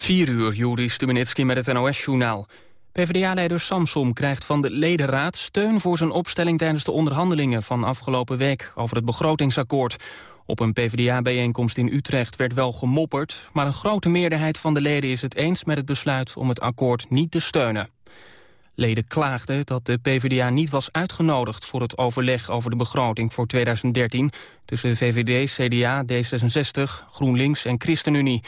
4 uur, Juri Stubenitski met het NOS-journaal. PvdA-leider Samsom krijgt van de ledenraad steun voor zijn opstelling tijdens de onderhandelingen van afgelopen week over het begrotingsakkoord. Op een PvdA-bijeenkomst in Utrecht werd wel gemopperd, maar een grote meerderheid van de leden is het eens met het besluit om het akkoord niet te steunen. Leden klaagden dat de PvdA niet was uitgenodigd voor het overleg over de begroting voor 2013 tussen VVD, CDA, D66, GroenLinks en ChristenUnie.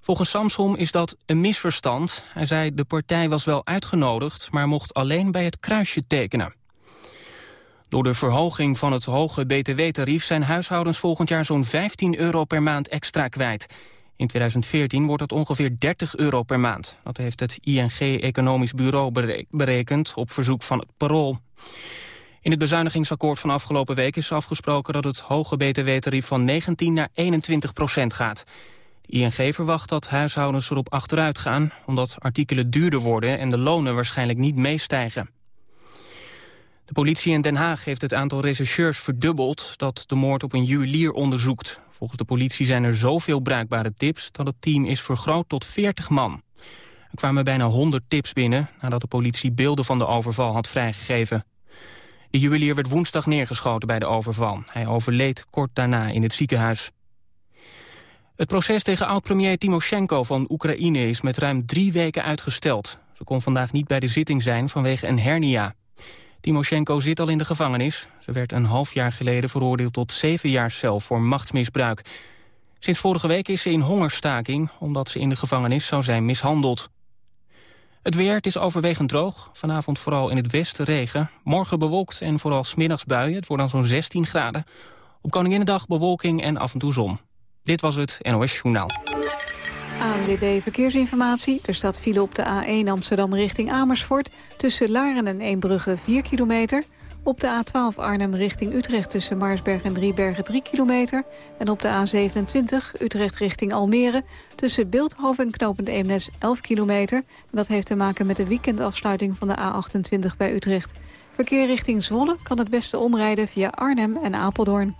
Volgens Samsom is dat een misverstand. Hij zei de partij was wel uitgenodigd, maar mocht alleen bij het kruisje tekenen. Door de verhoging van het hoge btw-tarief zijn huishoudens volgend jaar zo'n 15 euro per maand extra kwijt. In 2014 wordt het ongeveer 30 euro per maand. Dat heeft het ING Economisch Bureau berekend op verzoek van het Parool. In het bezuinigingsakkoord van afgelopen week is afgesproken dat het hoge btw-tarief van 19 naar 21 procent gaat. ING verwacht dat huishoudens erop achteruit gaan... omdat artikelen duurder worden en de lonen waarschijnlijk niet meestijgen. De politie in Den Haag heeft het aantal rechercheurs verdubbeld... dat de moord op een juwelier onderzoekt. Volgens de politie zijn er zoveel bruikbare tips... dat het team is vergroot tot 40 man. Er kwamen bijna 100 tips binnen... nadat de politie beelden van de overval had vrijgegeven. De juwelier werd woensdag neergeschoten bij de overval. Hij overleed kort daarna in het ziekenhuis. Het proces tegen oud-premier Timoshenko van Oekraïne is met ruim drie weken uitgesteld. Ze kon vandaag niet bij de zitting zijn vanwege een hernia. Timoshenko zit al in de gevangenis. Ze werd een half jaar geleden veroordeeld tot zeven jaar cel voor machtsmisbruik. Sinds vorige week is ze in hongerstaking omdat ze in de gevangenis zou zijn mishandeld. Het weer, het is overwegend droog. Vanavond vooral in het westen regen. Morgen bewolkt en vooral smiddags buien. Het wordt dan zo'n 16 graden. Op Koninginnedag bewolking en af en toe zon. Dit was het NOS Journaal. ANWB Verkeersinformatie. Er staat file op de A1 Amsterdam richting Amersfoort... tussen Laren en Eembrugge 4 kilometer. Op de A12 Arnhem richting Utrecht tussen Maarsberg en Driebergen 3 kilometer. En op de A27 Utrecht richting Almere... tussen Beeldhoven en Knopend Eemnes 11 kilometer. dat heeft te maken met de weekendafsluiting van de A28 bij Utrecht. Verkeer richting Zwolle kan het beste omrijden via Arnhem en Apeldoorn.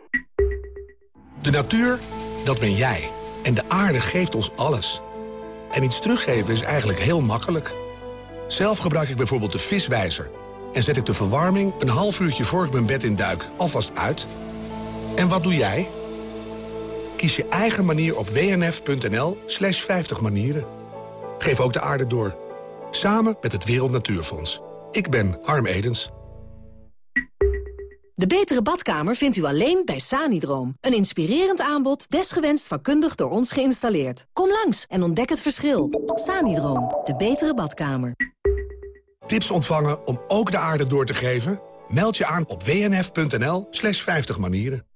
De natuur, dat ben jij. En de aarde geeft ons alles. En iets teruggeven is eigenlijk heel makkelijk. Zelf gebruik ik bijvoorbeeld de viswijzer. En zet ik de verwarming een half uurtje voor ik mijn bed in duik alvast uit. En wat doe jij? Kies je eigen manier op wnf.nl slash 50 manieren. Geef ook de aarde door. Samen met het Wereld Natuurfonds. Ik ben Harm Edens. De betere badkamer vindt u alleen bij Sanidroom. Een inspirerend aanbod, desgewenst vakkundig door ons geïnstalleerd. Kom langs en ontdek het verschil. Sanidroom, de betere badkamer. Tips ontvangen om ook de aarde door te geven? Meld je aan op wnf.nl slash 50 manieren.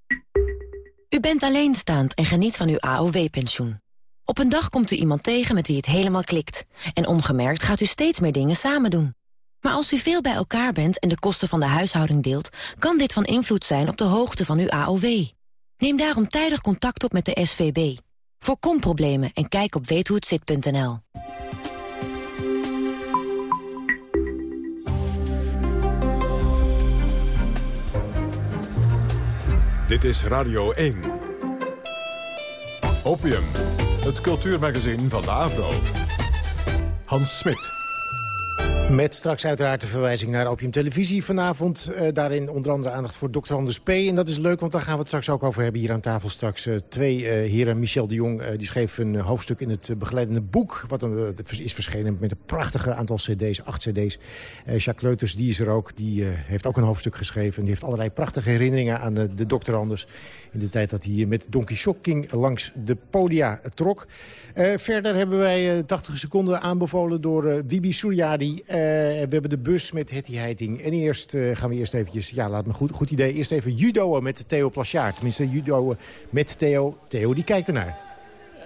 U bent alleenstaand en geniet van uw AOW-pensioen. Op een dag komt u iemand tegen met wie het helemaal klikt. En ongemerkt gaat u steeds meer dingen samen doen. Maar als u veel bij elkaar bent en de kosten van de huishouding deelt... kan dit van invloed zijn op de hoogte van uw AOW. Neem daarom tijdig contact op met de SVB. Voorkom problemen en kijk op weethohetzit.nl. Dit is Radio 1. Opium, het cultuurmagazin van de AVRO. Hans Smit. Met straks uiteraard de verwijzing naar Opium Televisie vanavond. Uh, daarin onder andere aandacht voor Dr. Anders P. En dat is leuk, want daar gaan we het straks ook over hebben hier aan tafel. Straks uh, twee uh, heren. Michel de Jong die schreef een hoofdstuk in het begeleidende boek. Wat is verschenen met een prachtige aantal cd's, acht cd's. Jacques Leuters, die is er ook. Die heeft ook een hoofdstuk geschreven. En die heeft allerlei prachtige herinneringen aan de, de Dr. Anders. In de tijd dat hij met Donkey Shocking langs de podia trok. Verder hebben wij 80 seconden aanbevolen door Wibi Suryadi... we hebben de bus met Hetty Heiting. En eerst gaan we eerst eventjes, ja, laat me goed, goed idee... eerst even judoën met Theo Plachard. Tenminste, judoën met Theo. Theo, die kijkt ernaar.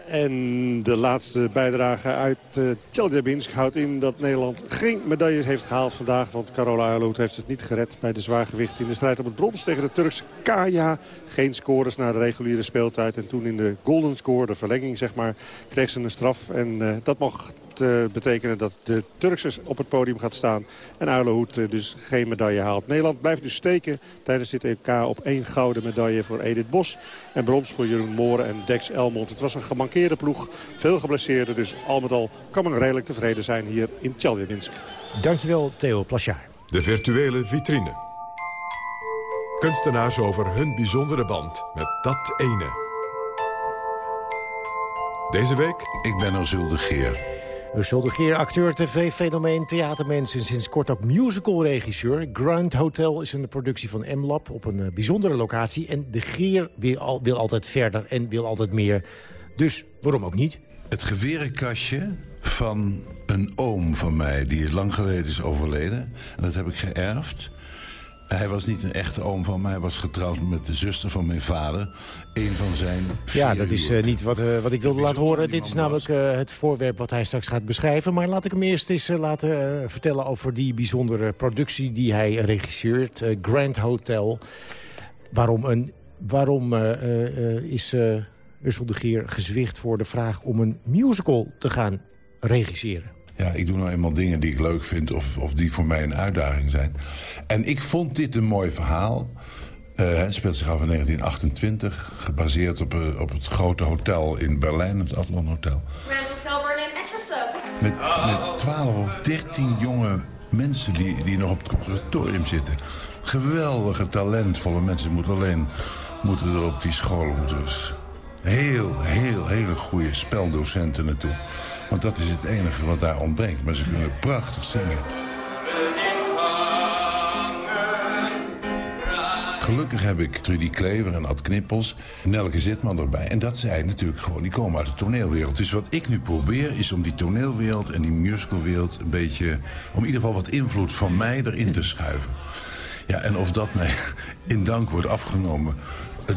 En de laatste bijdrage uit uh, houdt in dat Nederland geen medailles heeft gehaald vandaag. Want Carola Ayloud heeft het niet gered bij de zwaargewicht in de strijd op het brons tegen de Turkse Kaya. Geen scores na de reguliere speeltijd. En toen in de golden score, de verlenging zeg maar, kreeg ze een straf. En uh, dat mag uh, betekenen dat de Turkse op het podium gaat staan. En Uilenhoed uh, dus geen medaille haalt. Nederland blijft dus steken tijdens dit EK op één gouden medaille voor Edith Bos. En brons voor Jeroen Mooren en Dex Elmond. Het was een gemankeerde ploeg, veel geblesseerden. Dus al met al kan men redelijk tevreden zijn hier in Tjeljabinsk. Dankjewel Theo Plasjaar. De virtuele vitrine. Kunstenaars over hun bijzondere band met dat ene. Deze week... Ik ben Azul de Geer. Ursula de Geer, acteur, tv-fenomeen, theatermens... en sinds kort ook musicalregisseur. Grand Hotel is een productie van M-Lab op een uh, bijzondere locatie. En de Geer wil, wil altijd verder en wil altijd meer. Dus waarom ook niet? Het gewerenkastje van een oom van mij... die lang geleden is overleden. En dat heb ik geërfd. Hij was niet een echte oom van mij. Hij was getrouwd met de zuster van mijn vader. Een van zijn Ja, dat is uh, niet wat, uh, wat ik wilde laten horen. Dit is namelijk uh, het voorwerp wat hij straks gaat beschrijven. Maar laat ik hem eerst eens laten vertellen over die bijzondere productie die hij regisseert. Grand Hotel. Waarom, een, waarom is Ursel de Geer gezwicht voor de vraag om een musical te gaan regisseren? Ja, ik doe nou eenmaal dingen die ik leuk vind of, of die voor mij een uitdaging zijn. En ik vond dit een mooi verhaal. Uh, het speelt zich af in 1928, gebaseerd op, uh, op het grote hotel in Berlijn, het Adlon Hotel. Grand Hotel Berlin Extra Service. Met, met 12 of 13 jonge mensen die, die nog op het conservatorium zitten. Geweldige, talentvolle mensen. Moeten alleen moeten er op die scholen moeten dus heel, heel, hele goede speldocenten naartoe. Want dat is het enige wat daar ontbreekt. Maar ze kunnen prachtig zingen. Gelukkig heb ik Trudy Klever en Ad Knippels, Nelke Zitman erbij. En dat zijn natuurlijk gewoon, die komen uit de toneelwereld. Dus wat ik nu probeer is om die toneelwereld en die musicalwereld... een beetje, om in ieder geval wat invloed van mij erin te schuiven. Ja, en of dat mij in dank wordt afgenomen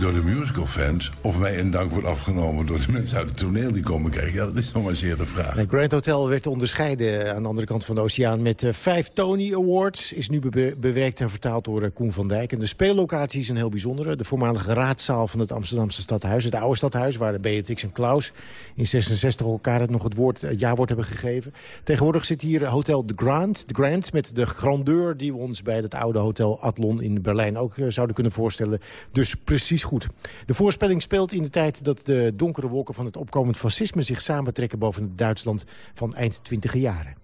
door de musicalfans... of mij in dank wordt afgenomen door de mensen uit het toneel die komen kijken. Ja, dat is nog maar zeer de vraag. Het Grand Hotel werd onderscheiden aan de andere kant van de oceaan... met uh, vijf Tony Awards. Is nu bewerkt en vertaald door uh, Koen van Dijk. En de speellocatie is een heel bijzondere. De voormalige raadzaal van het Amsterdamse stadhuis. Het oude stadhuis waar Beatrix en Klaus in 66 elkaar het nog het, woord, het jaarwoord hebben gegeven. Tegenwoordig zit hier Hotel The Grand, The Grand met de grandeur die we ons bij het oude Hotel Adlon in Berlijn ook zouden kunnen voorstellen. Dus precies goed. De voorspelling speelt in de tijd dat de donkere wolken van het opkomend fascisme... zich samentrekken boven het Duitsland van eind twintige jaren.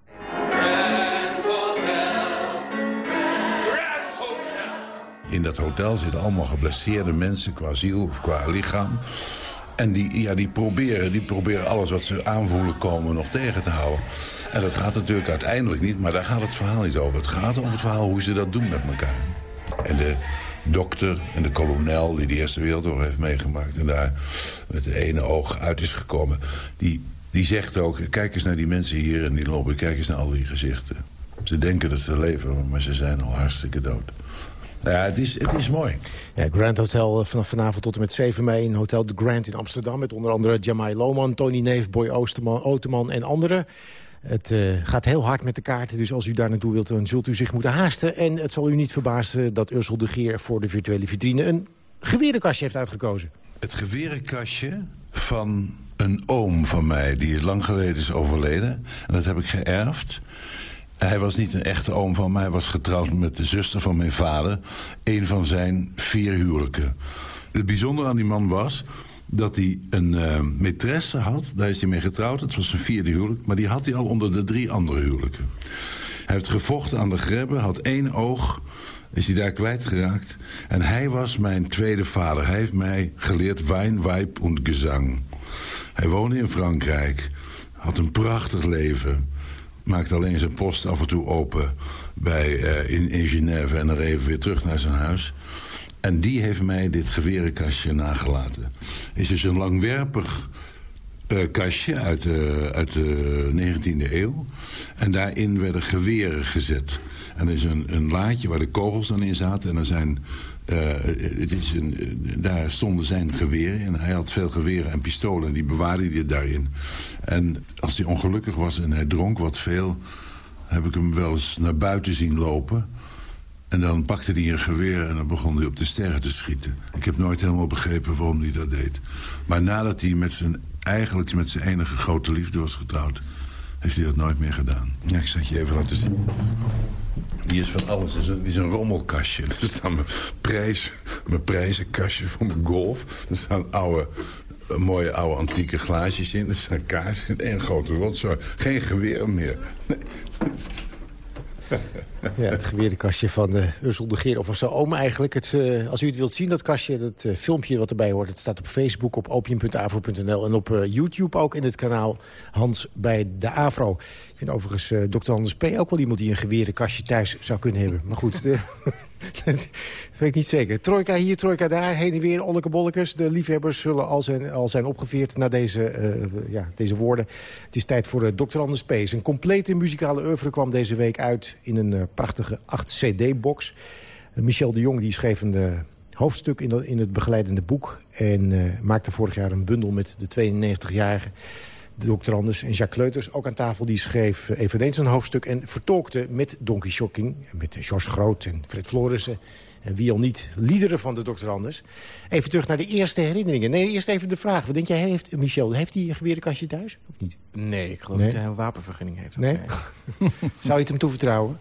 In dat hotel zitten allemaal geblesseerde mensen qua ziel of qua lichaam. En die, ja, die, proberen, die proberen alles wat ze aanvoelen komen nog tegen te houden. En dat gaat natuurlijk uiteindelijk niet, maar daar gaat het verhaal niet over. Het gaat over het verhaal hoe ze dat doen met elkaar. En de, dokter en de kolonel die de Eerste Wereldoorlog heeft meegemaakt... en daar met de ene oog uit is gekomen... die, die zegt ook, kijk eens naar die mensen hier in die lobby... kijk eens naar al die gezichten. Ze denken dat ze leven, maar ze zijn al hartstikke dood. Ja, het is, het is mooi. Grand Hotel eh, vanaf vanavond tot en met 7 mei in Hotel de Grand in Amsterdam... met onder andere Jamai Lohman, Tony Neef, Boy Oosterman, en anderen. Het uh, gaat heel hard met de kaarten, dus als u daar naartoe wilt... dan zult u zich moeten haasten. En het zal u niet verbazen dat Ursel de Geer voor de virtuele vitrine... een gewerenkastje heeft uitgekozen. Het gewerenkastje van een oom van mij, die lang geleden is overleden. En dat heb ik geërfd. Hij was niet een echte oom van mij. Hij was getrouwd met de zuster van mijn vader. Een van zijn vier huwelijken. Het bijzondere aan die man was dat hij een uh, maîtresse had. Daar is hij mee getrouwd. Het was zijn vierde huwelijk. Maar die had hij al onder de drie andere huwelijken. Hij heeft gevochten aan de grebbe, had één oog... is hij daar kwijtgeraakt. En hij was mijn tweede vader. Hij heeft mij geleerd wijn, wijp en gezang. Hij woonde in Frankrijk. Had een prachtig leven. Maakte alleen zijn post af en toe open bij, uh, in, in Genève... en dan even weer terug naar zijn huis. En die heeft mij dit gewerenkastje nagelaten. Is dus een langwerpig kastje uit de, uit de 19e eeuw. En daarin werden geweren gezet. En er is een, een laadje waar de kogels dan in zaten. En er zijn het is een, daar stonden zijn geweren en hij had veel geweren en pistolen en die bewaarde hij daarin. En als hij ongelukkig was en hij dronk wat veel, heb ik hem wel eens naar buiten zien lopen. En dan pakte hij een geweer en dan begon hij op de sterren te schieten. Ik heb nooit helemaal begrepen waarom hij dat deed. Maar nadat hij met zijn, eigenlijk met zijn enige grote liefde was getrouwd... heeft hij dat nooit meer gedaan. Ja, ik zal je even laten zien. Die is van alles. Die is een, rommelkastje. Er staat mijn, prijs, mijn prijzenkastje voor mijn golf. Er staan oude, mooie oude antieke glaasjes in. Er staan kaarsen en een grote rotzooi. Geen geweer meer. Nee. Ja, het geweerkastje van uh, Ursel de Geer, of van zijn oom eigenlijk. Het, uh, als u het wilt zien, dat kastje, dat uh, filmpje wat erbij hoort... het staat op Facebook, op opium.avro.nl en op YouTube ook in het kanaal Hans bij de Avro. Ik vind overigens Dr. Anders P. ook wel iemand die een gewerenkastje thuis zou kunnen hebben. Maar goed, dat weet ik niet zeker. Trojka hier, trojka daar, heen en weer, olleke De liefhebbers zullen al zijn, al zijn opgeveerd naar deze, ja, deze woorden. Het is tijd voor Dr. Anders P. Zijn complete muzikale oeuvre kwam deze week uit in een prachtige 8-cd-box. Michel de Jong die schreef een uh, hoofdstuk in, in, het begeleidende boek... en uh, maakte vorig jaar een bundel met de 92-jarige Dr. Anders en Jacques Kleuters ook aan tafel. Die schreef uh, eveneens een hoofdstuk en vertolkte met Donkey Shocking... met George Groot en Fred Florissen en wie al niet, liederen van de Dr. Anders. Even terug naar de eerste herinneringen. Nee, eerst even de vraag. Wat denk jij, heeft, Michel, heeft hij een gewerenkastje thuis? Of niet? Nee, ik geloof nee. niet dat hij een wapenvergunning heeft. Nee? nee. Zou je het hem toevertrouwen?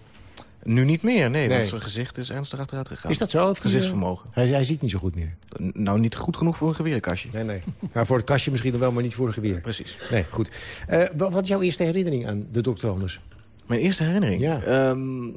Nu niet meer, nee, want zijn gezicht is ernstig achteruit gegaan. Is dat zo? Het gezichtsvermogen. Hij, hij, ziet niet zo goed meer? Nou, niet goed genoeg voor een geweerkastje. Nee, nee. Maar voor het kastje misschien dan wel, maar niet voor een geweer. Precies. Nee, goed. Uh, wat is jouw eerste herinnering aan de dokter Anders? Mijn eerste herinnering? Ja. Um,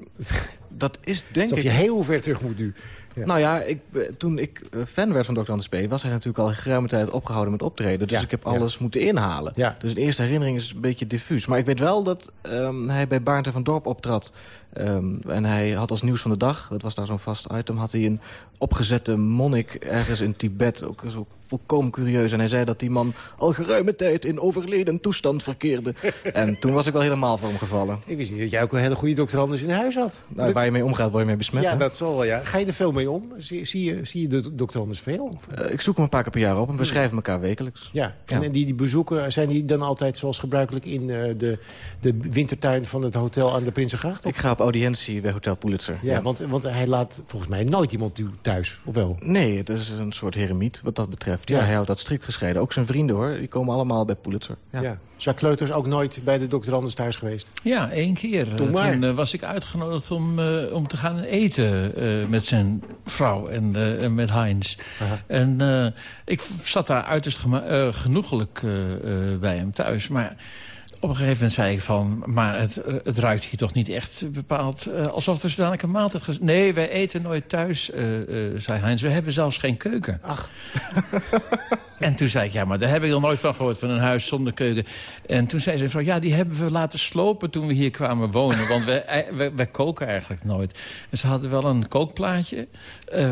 dat is denk Alsof ik... je heel ver terug moet nu. Nou ja, ik, toen ik eh, fan werd van Dr. Anders P... was hij natuurlijk al geruime tijd opgehouden met optreden. Dus ik heb alles moeten inhalen. Dus de eerste herinnering is een beetje diffuus. Maar ik weet wel dat um, hij bij Baarnte van Dorp optrad... Um, en hij had als nieuws van de dag, dat was daar zo'n vast item... had hij een opgezette monnik ergens in Tibet. Ook zo volkomen curieus. En hij zei dat die man al geruime tijd in overleden toestand verkeerde. en toen was ik wel helemaal voor hem gevallen. Ik wist niet dat jij ook een hele goede dokter Anders in huis had. Nou, waar je mee omgaat, word je mee besmet. Ja, dat zal wel, ja. Ga je er veel mee om? Zie, zie je, zie je de dokter Anders veel? Uh, ik zoek hem een paar keer per jaar op en we schrijven elkaar wekelijks. Ja, en, en die, die bezoeken, zijn die dan altijd zoals gebruikelijk... in uh, de, de wintertuin van het hotel aan de Prinsengracht? Ik ga op audiëntie bij Hotel Pulitzer. Ja, ja. Want, want hij laat volgens mij nooit iemand thuis, of wel? Nee, het is een soort heremiet wat dat betreft. Ja, hij houdt dat strikt gescheiden. Ook zijn vrienden hoor, die komen allemaal bij Pulitzer. Ja. ja. Jacques Kleuters ook nooit bij de dokter Anders thuis geweest? Ja, één keer. Toen, Toen uh, was ik uitgenodigd om, uh, om te gaan eten uh, met zijn vrouw en met Heinz. Aha. En ik zat daar uiterst genoegelijk bij hem thuis. Maar op een gegeven moment zei ik van... maar het, het ruikt hier toch niet echt bepaald... Uh, alsof er dadelijk een maaltijd... Ges nee, wij eten nooit thuis, uh, uh, zei Heinz. We hebben zelfs geen keuken. Ach. en toen zei ik, ja, maar daar heb ik nog nooit van gehoord... van een huis zonder keuken. En toen zei ze van, ja, die hebben we laten slopen... toen we hier kwamen wonen, want wij, wij, wij koken eigenlijk nooit. En ze hadden wel een kookplaatje...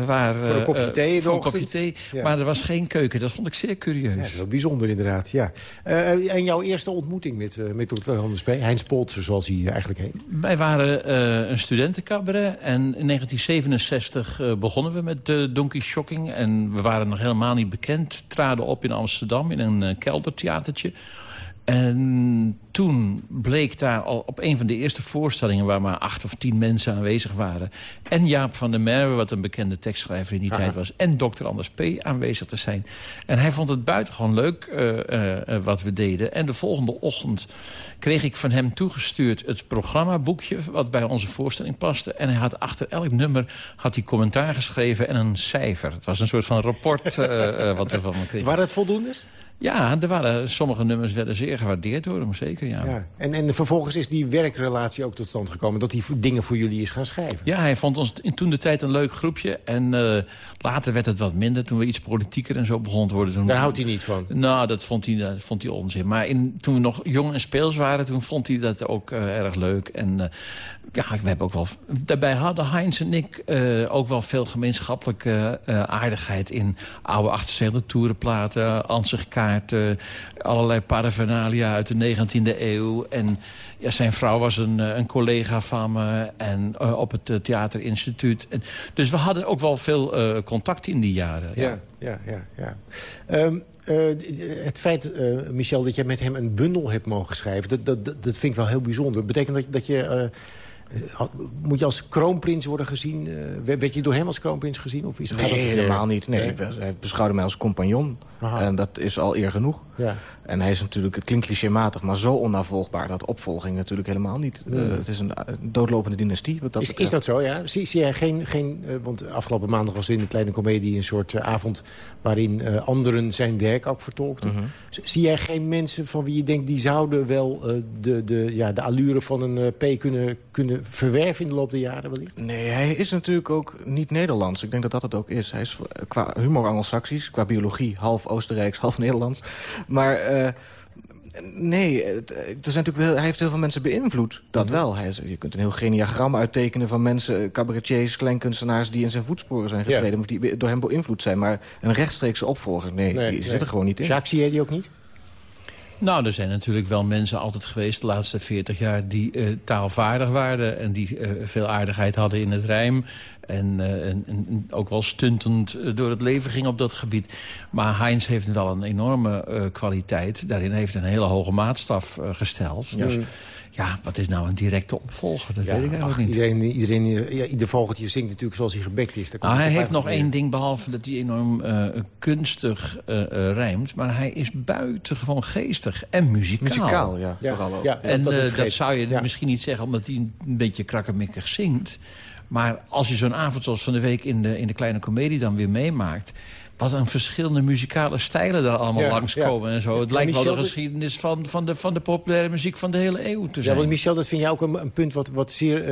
waar, voor een kopje thee Voor een kopje thee, ja. maar er was geen keuken. Dat vond ik zeer curieus. Ja, dat is wel bijzonder inderdaad, ja. en jouw eerste ontmoeting met uh, met Dr. Anders. Heinz Poltzer, zoals hij eigenlijk heet. Wij waren uh, een studentencabaret. En in 1967 uh, begonnen we met uh, Donkey Shocking. En we waren nog helemaal niet bekend. Traden op in Amsterdam in een keldertheatertje. En toen bleek daar al op een van de eerste voorstellingen... waar maar acht of tien mensen aanwezig waren... en Jaap van der Merwe, wat een bekende tekstschrijver in die Aha. tijd was... en dokter Anders P. aanwezig te zijn. En hij vond het buitengewoon leuk uh, uh, wat we deden. En de volgende ochtend kreeg ik van hem toegestuurd... het programmaboekje wat bij onze voorstelling paste. En hij had achter elk nummer had hij commentaar geschreven en een cijfer. Het was een soort van rapport uh, wat we van hem kregen. Waar het voldoende is? Ja, er waren, sommige nummers werden zeer gewaardeerd door hem, zeker. Ja. ja. En, en vervolgens is die werkrelatie ook tot stand gekomen... dat hij dingen voor jullie is gaan schrijven. Ja, hij vond ons in toen de tijd een leuk groepje. En uh, later werd het wat minder, toen we iets politieker en zo begonnen te worden. Toen Daar houdt hij niet van? Nou, dat vond hij, dat vond hij onzin. Maar in, toen we nog jong en speels waren, toen vond hij dat ook uh, erg leuk. En uh, ja, we hebben ook wel... Daarbij hadden Heinz en ik ook wel veel gemeenschappelijke aardigheid... in oude 78 toerenplaten, Ansig Uiteraard allerlei paraphernalia uit de 19e eeuw. En ja, zijn vrouw was een, een collega van me en, op het theaterinstituut. En, dus we hadden ook wel veel contact in die jaren. Ja, ja, ja. ja, ehm, het feit, Michel, dat je met hem een bundel hebt mogen schrijven... dat, dat, dat vind ik wel heel bijzonder. Betekent dat, dat je eh, moet je als kroonprins worden gezien? Uh, werd je door hem als kroonprins gezien? Of is, nee, gaat dat helemaal niet. Nee, Hij beschouwde mij als compagnon. En dat is al eer genoeg. Ja. En hij is natuurlijk, het klinkt clichématig, maar zo onafvolgbaar... dat opvolging natuurlijk helemaal niet. Uh, het is een, doodlopende dynastie. Wat dat is, is dat zo, ja? Zie, zie jij geen... geen want afgelopen maandag was in de Kleine Comedie... een soort avond waarin anderen zijn werk ook vertolkten. Mhm. Zie jij geen mensen van wie je denkt... die zouden wel de, de, ja, de allure van een P kunnen, kunnen verwerven in de loop der jaren wellicht? Nee, hij is natuurlijk ook niet Nederlands. Ik denk dat dat het ook is. Hij is qua humor Anglo-Saxisch, qua biologie half Oostenrijks, half Nederlands. Maar... Uh, Nee, er zijn natuurlijk hij heeft heel veel mensen beïnvloed. Dat mhm. wel. Hij is, je kunt een heel geniagram uittekenen van mensen... cabaretiers, kleinkunstenaars die in zijn voetsporen zijn getreden... of die door hem beïnvloed zijn. Maar een rechtstreekse opvolger, nee, die zit er gewoon niet in. Jacques, zie je die ook niet? Nou, er zijn natuurlijk wel mensen altijd geweest de laatste 40 jaar... die uh, taalvaardig waren en die uh, veel aardigheid hadden in het rijm. En, uh, en, en, ook wel stuntend door het leven ging op dat gebied. Maar Heinz heeft wel een enorme kwaliteit. Daarin heeft een hele hoge maatstaf gesteld. Dus ja, wat is nou een directe opvolger? Dat weet ik eigenlijk niet. Iedereen, iedereen, ja, ieder vogeltje zingt natuurlijk zoals hij gebekt is. Ah, hij heeft nog één ding, behalve dat hij enorm uh, kunstig uh, uh, rijmt. Maar hij is buitengewoon geestig en muzikaal. Muzikaal, ja. Vooral ook. Ja, en dat, dat, zou je misschien niet zeggen omdat hij een beetje krakkemikkig zingt. Maar als je zo'n avond zoals van de week in de, in de kleine komedie dan weer meemaakt wat een verschillende muzikale stijlen daar allemaal ja, langskomen en zo. Het lijkt wel de geschiedenis van, van, de, van de populaire muziek van de hele eeuw te zijn. Ja, want Michel, dat vind jij ook een, een punt wat, wat zeer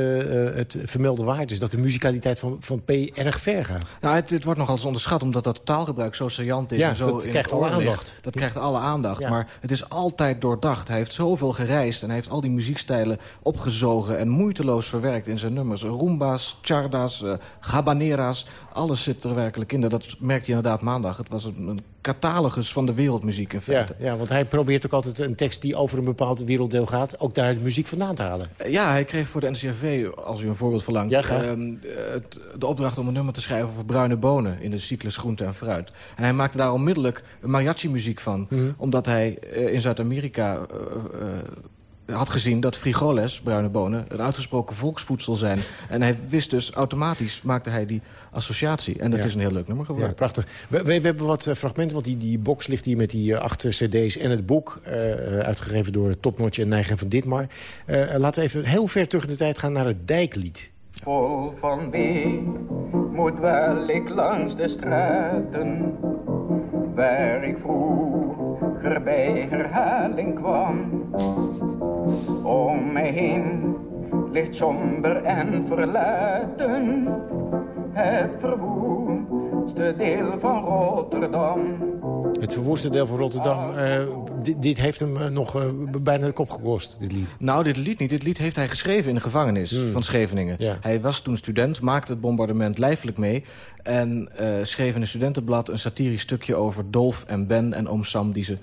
uh, het vermelden waard is. Dat de muzikaliteit van, van P erg ver gaat. Nou, het, het wordt nogal eens onderschat omdat dat taalgebruik zo saillant is. Ja, en zo dat krijgt alle aandacht. Dat krijgt alle aandacht. Maar het is altijd doordacht. Hij heeft zoveel gereisd en hij heeft al die muziekstijlen opgezogen... en moeiteloos verwerkt in zijn nummers. Rumba's, chardas, uh, habaneras, alles zit er werkelijk in. Dat merkt je inderdaad maandag. Het was een, een catalogus van de wereldmuziek in feite. Ja, ja, want hij probeert ook altijd een tekst die over een bepaald werelddeel gaat... ook daar de muziek vandaan te halen. Ja, hij kreeg voor de NCRV, als u een voorbeeld verlangt... Ja, het, de opdracht om een nummer te schrijven over bruine bonen... in de cyclus groente en fruit. En hij maakte daar onmiddellijk mariachi-muziek van. Mhm. Omdat hij uh, in Zuid-Amerika uh, had gezien dat frigoles, bruine bonen, een uitgesproken volksvoedsel zijn. En hij wist dus automatisch, maakte hij die associatie. En dat is een heel leuk nummer geworden. Ja, prachtig. We, we, hebben wat uh, fragmenten, want die, die box ligt hier met die uh, acht cd's en het boek. Uh, uitgegeven door Topnotje en Nijgen van Ditmar. laten we even heel ver terug in de tijd gaan naar het Dijklied. Vol van wie moet wel ik langs de straten waar ik vroeger bij herhaling kwam. Om mij heen ligt somber en verlaten het verwoeste deel van Rotterdam. Het verwoeste deel van Rotterdam. Uh, dit, dit, heeft hem uh, nog uh, bijna de kop gekost, dit lied. Nou, dit lied niet. Dit lied heeft hij geschreven in de gevangenis hmm. van Scheveningen. Ja. Hij was toen student, maakte het bombardement lijfelijk mee... en schreef in een studentenblad een satirisch stukje over Dolf en Ben en oom Sam... die ze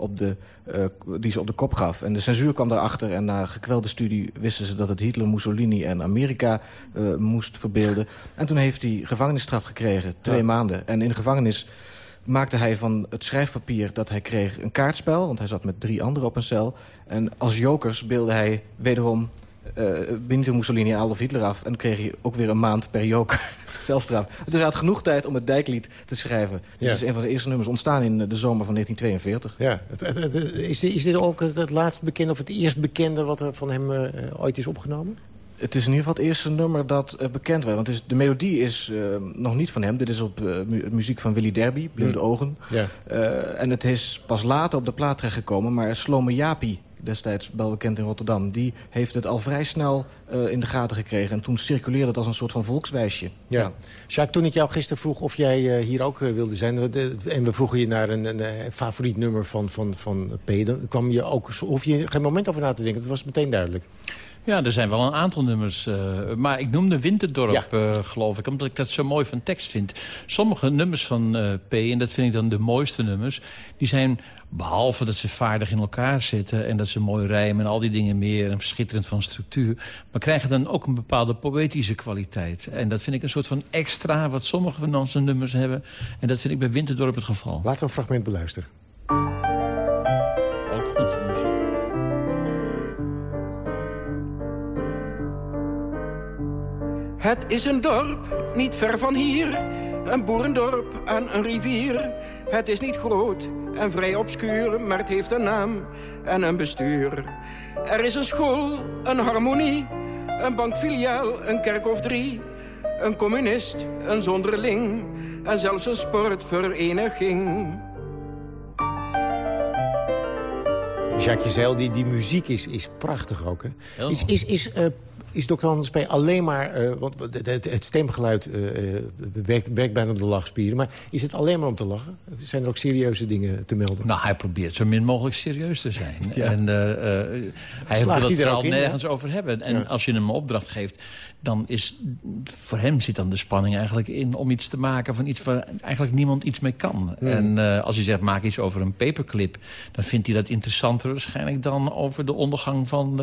op de, uh, die ze op de kop gaf. En de censuur kwam daarachter en na gekwelde studie wisten ze dat het Hitler, Mussolini en Amerika uh, moest verbeelden. En toen heeft hij gevangenisstraf gekregen, twee maanden. En in de gevangenis maakte hij van het schrijfpapier dat hij kreeg een kaartspel. Want hij zat met drie anderen op een cel. En als jokers beelde hij wederom uh, Benito Mussolini en Adolf Hitler af. En dan kreeg hij ook weer een maand per joker celstraf. Dus hij had genoeg tijd om het dijklied te schrijven. Dus ja. is een van zijn eerste nummers ontstaan in de zomer van 1942. Ja. Is, is dit ook het, laatste bekende of het eerst bekende wat er van hem uh, ooit is opgenomen? Het is in ieder geval het eerste nummer dat uh, bekend werd. Want is, de melodie is uh, nog niet van hem. Dit is op mu muziek van Willy Derby, Blinde mm. Ogen. Ja. en het is pas later op de plaat terechtgekomen. Maar Slome Japi, destijds wel bekend in Rotterdam... die heeft het al vrij snel in de gaten gekregen. En toen circuleerde het als een soort van volkswijsje. Ja. ja. Jacques, toen ik jou gisteren vroeg of jij hier ook wilde zijn... en we vroegen je naar een, een, favoriet nummer van, van, van P... dan kwam je ook, hoef je geen moment over na te denken. Het was meteen duidelijk. Ja, er zijn wel een aantal nummers. Uh, maar ik noemde Winterdorp, ja. uh, geloof ik. Omdat ik dat zo mooi van tekst vind. Sommige nummers van uh, P, en dat vind ik dan de mooiste nummers... die zijn, behalve dat ze vaardig in elkaar zitten... en dat ze mooi rijmen en al die dingen meer... en verschitterend van structuur... maar krijgen dan ook een bepaalde poëtische kwaliteit. En dat vind ik een soort van extra... wat sommige van onze nummers hebben. En dat vind ik bij Winterdorp het geval. Laten we een fragment beluisteren. Het is een dorp, niet ver van hier. Een boerendorp aan een rivier. Het is niet groot en vrij obscuur, maar het heeft een naam en een bestuur. Er is een school, een harmonie, een bankfiliaal, een kerk of drie. Een communist, een zonderling en zelfs een sportvereniging. Jacques Zeil, die, die muziek is, is prachtig ook. Hè? Is, is, is uh, is Dr. Anders P. alleen maar... Uh, want het, het stemgeluid uh, werkt, werkt, bijna op de lachspieren. Maar is het alleen maar om te lachen? Zijn er ook serieuze dingen te melden? Nou, hij probeert zo min mogelijk serieus te zijn. ja. En hij wil het vooral nergens over hebben. En ja. als je hem een opdracht geeft... dan is voor hem zit dan de spanning eigenlijk in... om iets te maken van iets waar eigenlijk niemand iets mee kan. Hmm. En als je zegt, maak iets over een paperclip... dan vindt hij dat interessanter waarschijnlijk... dan over de ondergang van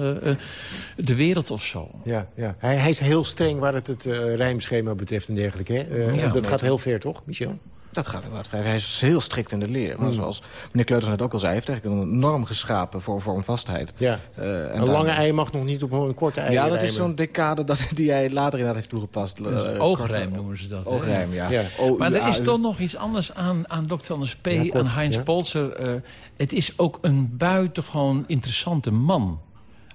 de wereld of zo. Ja, ja. Hij, hij is heel streng waar het het uh, rijmschema betreft en dergelijke. Hè? Uh, ja, dat gaat heel ver, toch, Michel? Dat gaat inderdaad vrij. Hij is heel strikt in de leer. Maar hmm. zoals meneer Kleuters net ook al zei... heeft eigenlijk een norm geschapen voor vormvastheid. Ja. Uh, en een lange ei mag nog niet op een korte ei Ja, dat rijmen. is zo'n decade dat, die hij later inderdaad heeft toegepast. Dus uh, oogrijm noemen ze dat. Oogrijm, ja. ja. maar er is toch nog iets anders aan, aan Dr. Anders P. Ja, aan Heinz ja. Polzer. Uh, het is ook een buitengewoon interessante man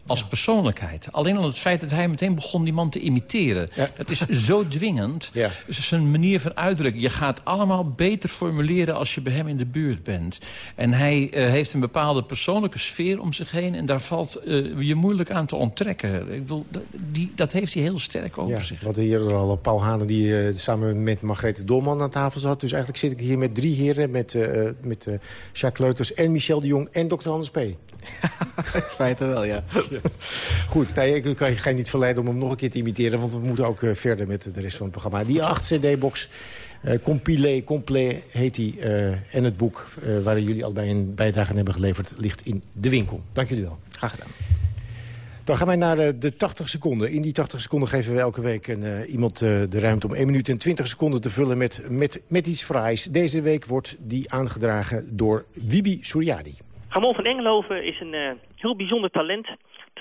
als persoonlijkheid. Alleen al het feit dat hij meteen begon die man te imiteren. Dat is zo dwingend. Ja. Zijn manier van uitdrukken. Je gaat allemaal beter formuleren als je bij hem in de buurt bent. En hij uh, heeft een bepaalde persoonlijke sfeer om zich heen... en daar valt uh, je moeilijk aan te onttrekken. Ik bedoel, dat, die, dat heeft hij heel sterk over ja, zich. Wat hier al Paul Hanen die uh, samen met Margrethe Dolman aan tafel zat. Dus eigenlijk zit ik hier met drie heren. Met, met Jacques Leuters en Michel de Jong en Dr. Anders P. In feite wel, ja. Goed, nee, ik kan je niet verleiden om hem nog een keer te imiteren... want we moeten ook uh, verder met de rest van het programma. Die 8-cd-box, uh, Compilé, Complet heet die... Uh, en het boek waar jullie allebei een bijdrage aan hebben geleverd... ligt in de winkel. Dank jullie wel. Graag gedaan. Dan gaan wij naar de 80 seconden. In die 80 seconden geven we elke week een, uh, iemand uh, de ruimte om 1 minuut en 20 seconden te vullen met, met, met iets fraais. Deze week wordt die aangedragen door Wibi Suryadi. Ramon van Engeloven is een uh, heel bijzonder talent.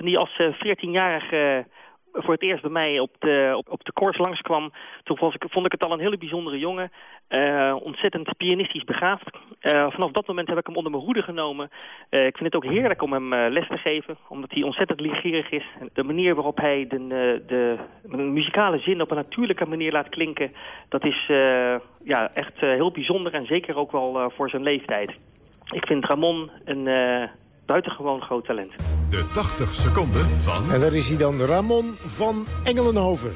Toen hij als 14-jarige voor het eerst bij mij op de, op, op de koers langskwam... toen ik, vond ik het al een hele bijzondere jongen. Uh, ontzettend pianistisch begaafd. Vanaf dat moment heb ik hem onder mijn hoede genomen. Ik vind het ook heerlijk om hem les te geven. Omdat hij ontzettend leergierig is. De manier waarop hij de, de, de muzikale zin op een natuurlijke manier laat klinken... dat is ja, echt heel bijzonder en zeker ook wel voor zijn leeftijd. Ik vind Ramon een buitengewoon groot talent. De 80 seconden van... En daar is hij dan, Ramon van Engelenhoven.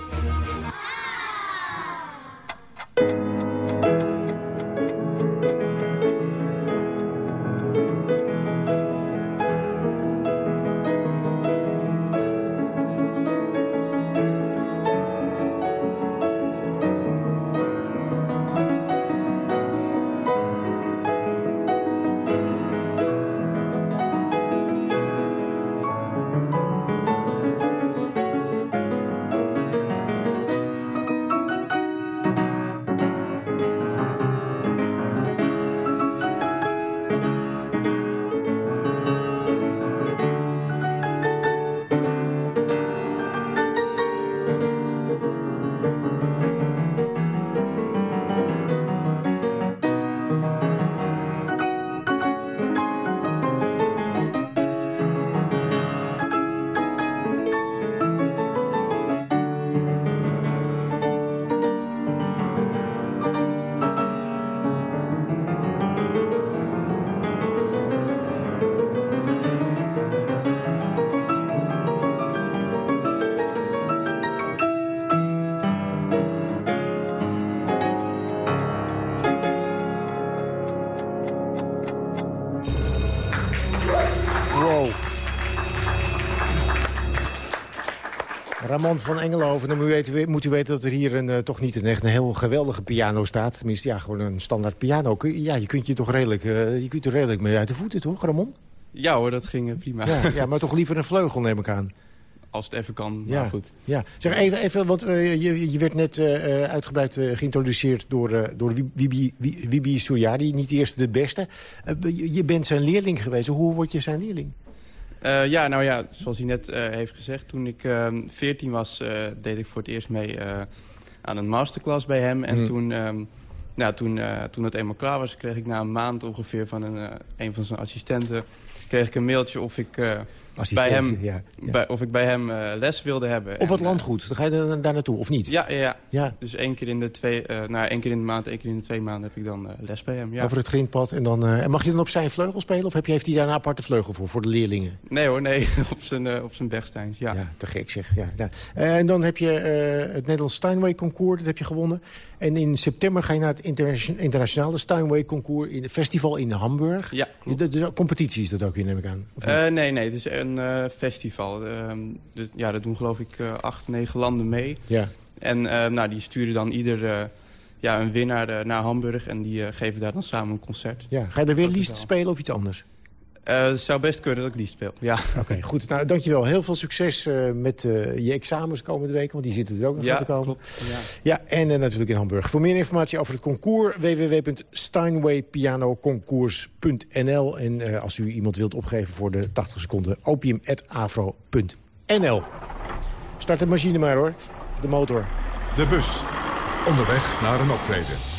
Ramon van Engelhoven, dan moet u weten, moet u weten dat er hier een, uh, toch niet een echt een heel geweldige piano staat. Tenminste, ja, gewoon een standaard piano. Ja, je kunt je toch redelijk, uh, je kunt er redelijk mee uit de voeten, toch, Ramon? Ja hoor, dat ging prima. Ja, ja, maar toch liever een vleugel, neem ik aan. Als het even kan, ja, maar goed. Ja. Zeg even, even want uh, je, je werd net uitgebreid geïntroduceerd door, door Wibi, Wibi Soyari. Niet de eerste, de beste. je bent zijn leerling geweest. Hoe word je zijn leerling? Uh, ja, nou ja, zoals hij net uh, heeft gezegd... toen ik uh, 14 was, deed ik voor het eerst mee aan een masterclass bij hem. En mm. toen, um, nou, toen, toen het eenmaal klaar was... kreeg ik na een maand ongeveer van een, een van zijn assistenten... kreeg ik een mailtje of ik bij hem, ja, ja. Bij, of ik bij hem uh, les wilde hebben. Op het landgoed? Dan ga je daar naartoe, of niet? Ja, ja, ja. dus één keer in de twee, uh, nou, één keer in de maand, één keer in de twee maanden heb ik dan uh, les bij hem. Ja. Over het grindpad. En, dan, en mag je dan op zijn vleugel spelen? Of heb je, heeft hij daar een aparte vleugel voor, voor de leerlingen? Nee hoor, nee. op zijn, op zijn Bergsteins, ja. Ja, te gek zeg. Ja, ja. en dan heb je het Nederlands Steinway Concours, dat heb je gewonnen. En in september ga je naar het internationale Steinway Concours... in het festival in Hamburg. Ja, klopt. De, competitie is dat ook weer, neem ik aan? nee, nee, het is een festival festival. Uh, dus, ja, dat doen geloof ik uh, acht, negen landen mee. Ja. En uh, nou, die sturen dan ieder eh, ja, een winnaar naar Hamburg. En die geven daar dan samen een concert. Ja. Ga je er weer liefst spelen of iets anders? Het zou best kunnen dat ik die speel, ja. Oké, goed. Nou, dankjewel. Heel veel succes met je examens komende weken, want die zitten er ook nog ja, aan te komen. Klopt, ja, ja en natuurlijk in Hamburg. Voor meer informatie over het concours, www.steinwaypianoconcours.nl. En als u iemand wilt opgeven voor de 80 seconden, opium.afro.nl. Start de machine maar, hoor. De motor. De bus. Onderweg naar een optreden.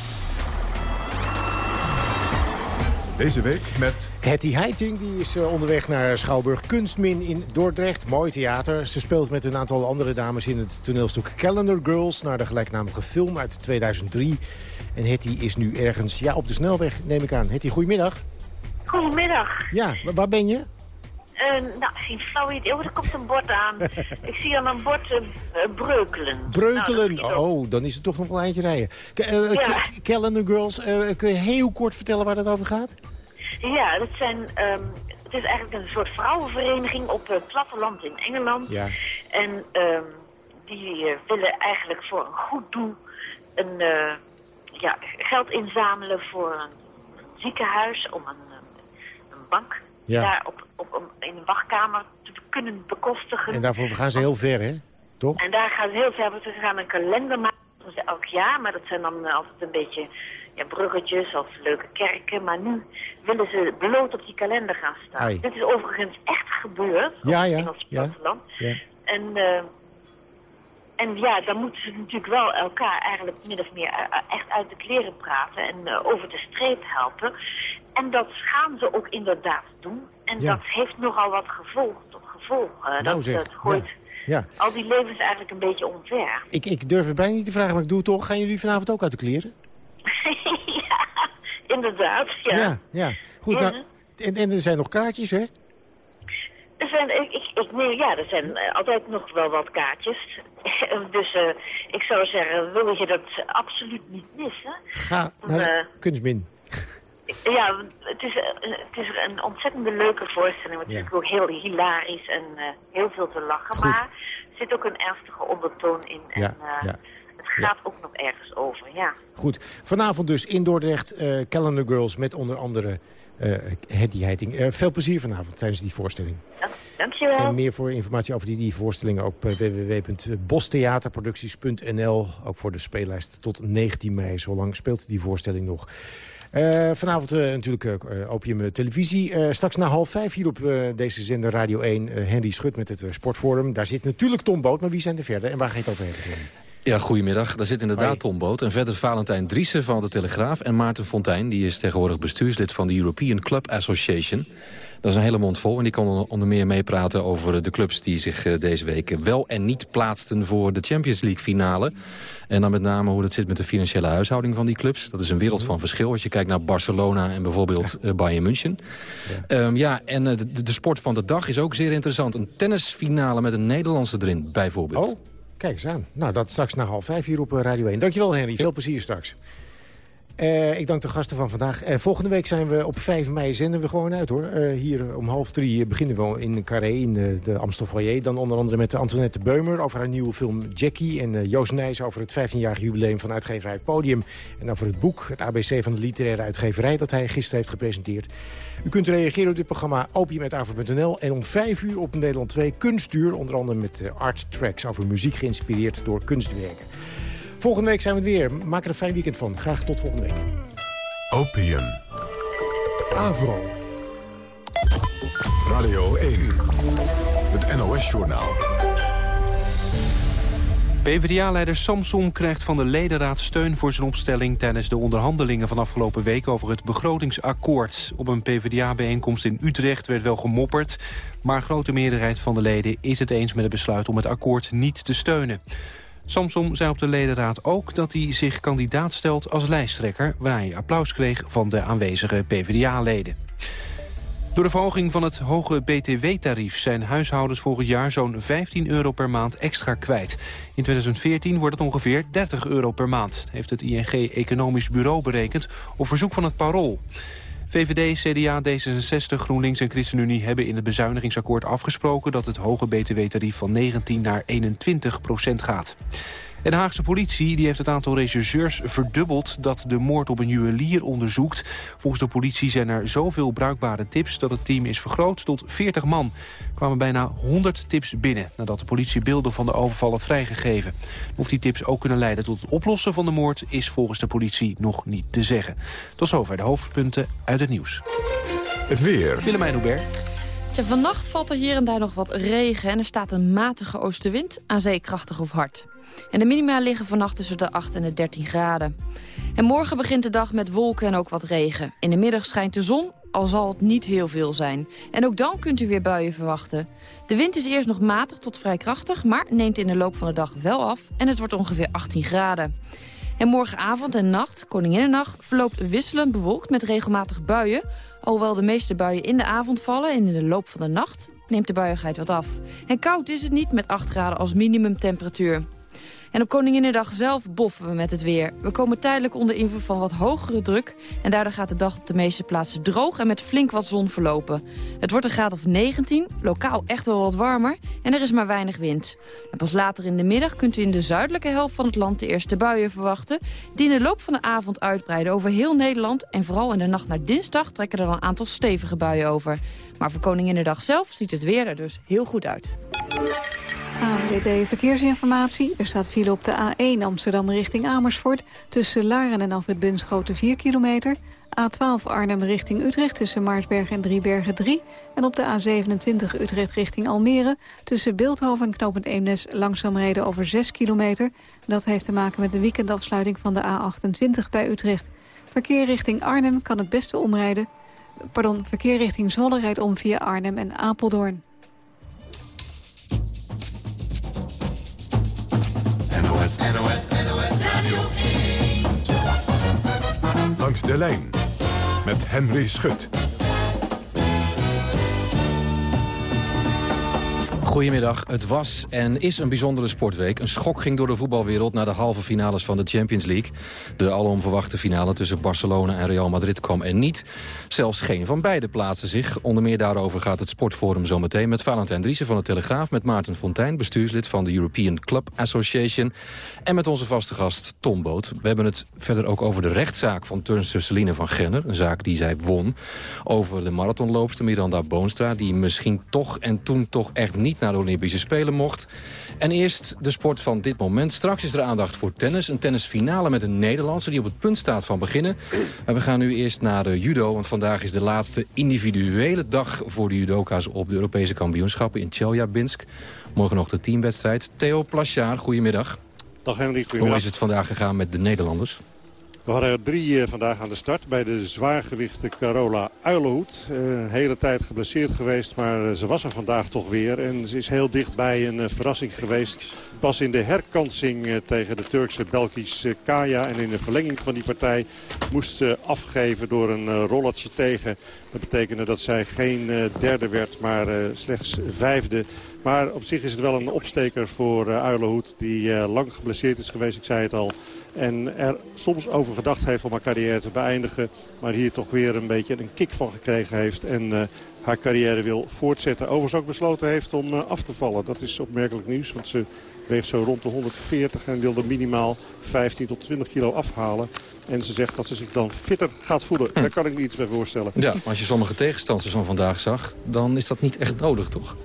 Deze week met... Hetty Heiting die is uh, onderweg naar Schouwburg Kunstmin in Dordrecht. Mooi theater. Ze speelt met een aantal andere dames in het toneelstuk Calendar Girls... naar de gelijknamige film uit 2003. En Hetty is nu ergens ja, op de snelweg, neem ik aan. Hetty, goedemiddag. Goedemiddag. Ja, waar ben je? Uh, nou, geen flauw idee. Oh, er komt een bord aan. ik zie aan een bord uh, breukelen. Breukelen? Nou, oh, dan is het toch nog een eindje rijden. Ja. Calendar Girls, kun je heel kort vertellen waar dat over gaat? Ja, dat zijn, um, het is eigenlijk een soort vrouwenvereniging op het platteland in Engeland. Ja. En um, die willen eigenlijk voor een goed doel een, ja, geld inzamelen voor een ziekenhuis om een, een bank ja. daar op, in een wachtkamer te kunnen bekostigen. En daarvoor gaan ze heel ver, hè? Toch? En daar gaan ze heel ver, want ze gaan een kalender maken elk jaar. Maar dat zijn dan altijd een beetje ja, bruggetjes of leuke kerken. Maar nu willen ze bloot op die kalender gaan staan. Dit is overigens echt gebeurd ja, ja, in ons platteland. Ja, ja. En, uh, en ja, dan moeten ze natuurlijk wel elkaar eigenlijk min of meer eh, echt uit de kleren praten en uh, over de streep helpen. En dat gaan ze ook inderdaad doen. En dat heeft nogal wat gevolg tot gevolg. Nou, dat, zeg. dat gooit ja. al die levens eigenlijk een beetje omver. Ik, ik durf het bijna niet te vragen, maar ik doe het toch. Gaan jullie vanavond ook uit de kleren? ja, inderdaad. Ja, ja. ja. Goed, nou, en, en er zijn nog kaartjes, hè? Er zijn, ik, ik, ik, nee, ja, er zijn uh, altijd nog wel wat kaartjes. dus uh, ik zou zeggen, wil je dat absoluut niet missen? Ga naar Kunstmin. Ja, het is, het is een ontzettende leuke voorstelling. Het is ja. ook heel hilarisch en uh, heel veel te lachen. Goed. Maar er zit ook een ernstige ondertoon in. En uh, ja. het gaat ook nog ergens over, ja. Goed. Vanavond dus in Dordrecht uh, Calendar Girls met onder andere Hetty Heiting. veel plezier vanavond tijdens die voorstelling. Ja, dankjewel. En meer voor informatie over die, die voorstellingen op www.bostheaterproducties.nl. Ook voor de speellijst tot 19 mei. Zo lang speelt die voorstelling nog. Uh, vanavond uh, natuurlijk uh, Opium Televisie. straks na half vijf hier op deze zender Radio 1... Henry Schut met het Sportforum. Daar zit natuurlijk Tom Boot, maar wie zijn er verder? En waar ga je het over hebben? Ja, goedemiddag. Daar zit inderdaad Hoi. Tom Boot. En verder Valentijn Driessen van de Telegraaf. En Maarten Fontijn, die is tegenwoordig bestuurslid van de European Club Association. Dat is een hele mond vol. En die kan onder meer meepraten over de clubs die zich deze week wel en niet plaatsten voor de Champions League finale. En dan met name hoe dat zit met de financiële huishouding van die clubs. Dat is een wereld van verschil als je kijkt naar Barcelona en bijvoorbeeld ja. Bayern München. Ja, um, ja en de, de, sport van de dag is ook zeer interessant. Een tennisfinale met een Nederlandse erin bijvoorbeeld. Oh, kijk eens aan. Nou, dat straks na half vijf hier op Radio 1. Dankjewel Henry, veel plezier straks. Uh, ik dank de gasten van vandaag. Uh, volgende week zijn we op 5 mei zenden we gewoon uit hoor. Uh, hier om half drie beginnen we in Carré in de, de Amstel. Dan onder andere met Antoinette Beumer over haar nieuwe film Jackie. En Joost Nijs over het 15-jarig jubileum van uitgeverij Podium. En over het boek, het ABC van de literaire uitgeverij... dat hij gisteren heeft gepresenteerd. U kunt reageren op dit programma opiumetavond.nl. En om 5 uur op Nederland 2 Kunstuur. Onder andere met art tracks over muziek geïnspireerd door kunstwerken. Volgende week zijn we weer. Maak er een fijn weekend van. Graag tot volgende week. Opium. Avro. Radio 1. Het NOS-journaal. PvdA-leider Samson krijgt van de ledenraad steun voor zijn opstelling... tijdens de onderhandelingen van afgelopen week over het begrotingsakkoord. Op een PvdA-bijeenkomst in Utrecht werd wel gemopperd... maar grote meerderheid van de leden is het eens met het besluit om het akkoord niet te steunen. Samsom zei op de ledenraad ook dat hij zich kandidaat stelt als lijsttrekker... waar hij applaus kreeg van de aanwezige PvdA-leden. Door de verhoging van het hoge BTW-tarief zijn huishoudens volgend jaar zo'n 15 euro per maand extra kwijt. In 2014 wordt het ongeveer 30 euro per maand, heeft het ING Economisch Bureau berekend op verzoek van het Parool. VVD, CDA, D66, GroenLinks en ChristenUnie hebben in het bezuinigingsakkoord afgesproken dat het hoge btw-tarief van 19 naar 21 procent gaat. En de Haagse politie die heeft het aantal rechercheurs verdubbeld... dat de moord op een juwelier onderzoekt. Volgens de politie zijn er zoveel bruikbare tips... dat het team is vergroot tot 40 man. Er kwamen bijna 100 tips binnen... nadat de politie beelden van de overval had vrijgegeven. Of die tips ook kunnen leiden tot het oplossen van de moord... is volgens de politie nog niet te zeggen. Tot zover de hoofdpunten uit het nieuws. Het weer. Willemijn Hubert. Vannacht valt er hier en daar nog wat regen... en er staat een matige oostenwind, aan zee krachtig of hard. En de minima liggen vannacht tussen de 8 en de 13 graden. En morgen begint de dag met wolken en ook wat regen. In de middag schijnt de zon, al zal het niet heel veel zijn. En ook dan kunt u weer buien verwachten. De wind is eerst nog matig tot vrij krachtig... maar neemt in de loop van de dag wel af en het wordt ongeveer 18 graden. En morgenavond en nacht, Koninginnennacht, verloopt wisselend bewolkt met regelmatig buien. Hoewel de meeste buien in de avond vallen en in de loop van de nacht neemt de buiigheid wat af. En koud is het niet met 8 graden als minimumtemperatuur. En op Koninginnedag zelf boffen we met het weer. We komen tijdelijk onder invloed van wat hogere druk... en daardoor gaat de dag op de meeste plaatsen droog en met flink wat zon verlopen. Het wordt een graad of 19, lokaal echt wel wat warmer... en er is maar weinig wind. En pas later in de middag kunt u in de zuidelijke helft van het land... de eerste buien verwachten, die in de loop van de avond uitbreiden over heel Nederland... en vooral in de nacht naar dinsdag trekken er een aantal stevige buien over. Maar voor Koninginnedag zelf ziet het weer er dus heel goed uit. ANWB Verkeersinformatie. Er staat file op de A1 Amsterdam richting Amersfoort... tussen Laren en Alfred Bunschoten 4 kilometer. A12 Arnhem richting Utrecht tussen Maarsberg en Driebergen 3. En op de A27 Utrecht richting Almere... tussen Beeldhoven en Knopend Eemnes langzaam rijden over 6 kilometer. Dat heeft te maken met de weekendafsluiting van de A28 bij Utrecht. Verkeer richting Arnhem kan het beste omrijden... Pardon, verkeer richting Zwolle rijdt om via Arnhem en Apeldoorn. NOS, NOS, NOS Radio 1. Langs de lijn met Henry Schut. Goedemiddag. Het was en is een bijzondere sportweek. Een schok ging door de voetbalwereld naar de halve finales van de Champions League. De alomverwachte finale tussen Barcelona en Real Madrid kwam er niet. Zelfs geen van beide plaatsen zich. Onder meer daarover gaat het Sportforum zometeen... met Valentijn Driessen van de Telegraaf, met Maarten Fontijn... bestuurslid van de European Club Association... en met onze vaste gast Tom Boot. We hebben het verder ook over de rechtszaak van turnster Celine van Genner. Een zaak die zij won. Over de marathonloopster Miranda Boonstra... die misschien toch en toen toch echt niet naar de Olympische Spelen mocht. En eerst de sport van dit moment. Straks is er aandacht voor tennis. Een tennisfinale met een Nederlandse die op het punt staat van beginnen. Maar we gaan nu eerst naar de judo. Want vandaag is de laatste individuele dag voor de judoka's op de Europese kampioenschappen in Chelyabinsk. Morgen nog de teamwedstrijd. Theo Plasjaar, goedemiddag. Dag Henry, Hoe is het vandaag gegaan met de Nederlanders? We hadden er drie eh, vandaag aan de start bij de zwaargewichte Carola Uilenhoed. Eh, een hele tijd geblesseerd geweest, maar eh, ze was er vandaag toch weer. En ze is heel dichtbij een verrassing geweest. Pas in de herkansing tegen de Turkse Belkis Kaya en in de verlenging van die partij moest ze afgeven door een rollertje tegen. Dat betekende dat zij geen derde werd, maar slechts vijfde. Maar op zich is het wel een opsteker voor Uilenhoed die lang geblesseerd is geweest. Ik zei het al. En er soms over gedacht heeft om haar carrière te beëindigen. Maar hier toch weer een beetje een kick van gekregen heeft. En haar carrière wil voortzetten. Overigens ook besloten heeft om af te vallen. Dat is opmerkelijk nieuws, want ze weegt zo rond de 140 en wilde minimaal 15 tot 20 kilo afhalen. En ze zegt dat ze zich dan fitter gaat voelen. Hm. Daar kan ik me iets bij voorstellen. Ja, maar als je sommige tegenstanders van vandaag zag, dan is dat niet echt nodig, toch?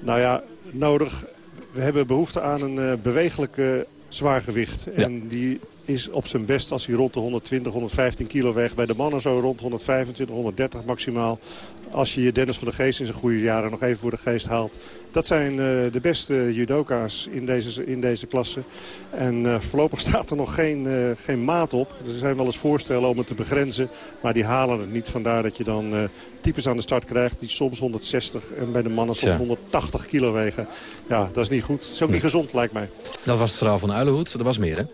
nou ja, nodig. We hebben behoefte aan een uh, bewegelijke zwaargewicht. En die is op zijn best als hij rond de 120, 115 kilo weegt. Bij de mannen zo rond 125, 130 maximaal. Als je je Dennis van de Geest in zijn goede jaren nog even voor de geest haalt. Dat zijn uh, de beste judoka's in deze, in deze klasse. En uh, voorlopig staat er nog geen, uh, geen maat op. Er zijn wel eens voorstellen om het te begrenzen. Maar die halen het niet. Vandaar dat je dan types aan de start krijgt die soms 160 en bij de mannen soms 180 kilo wegen. Ja, dat is niet goed. Dat is ook niet gezond lijkt mij. Dat was het verhaal van Uilenhoed. Er was meer hè?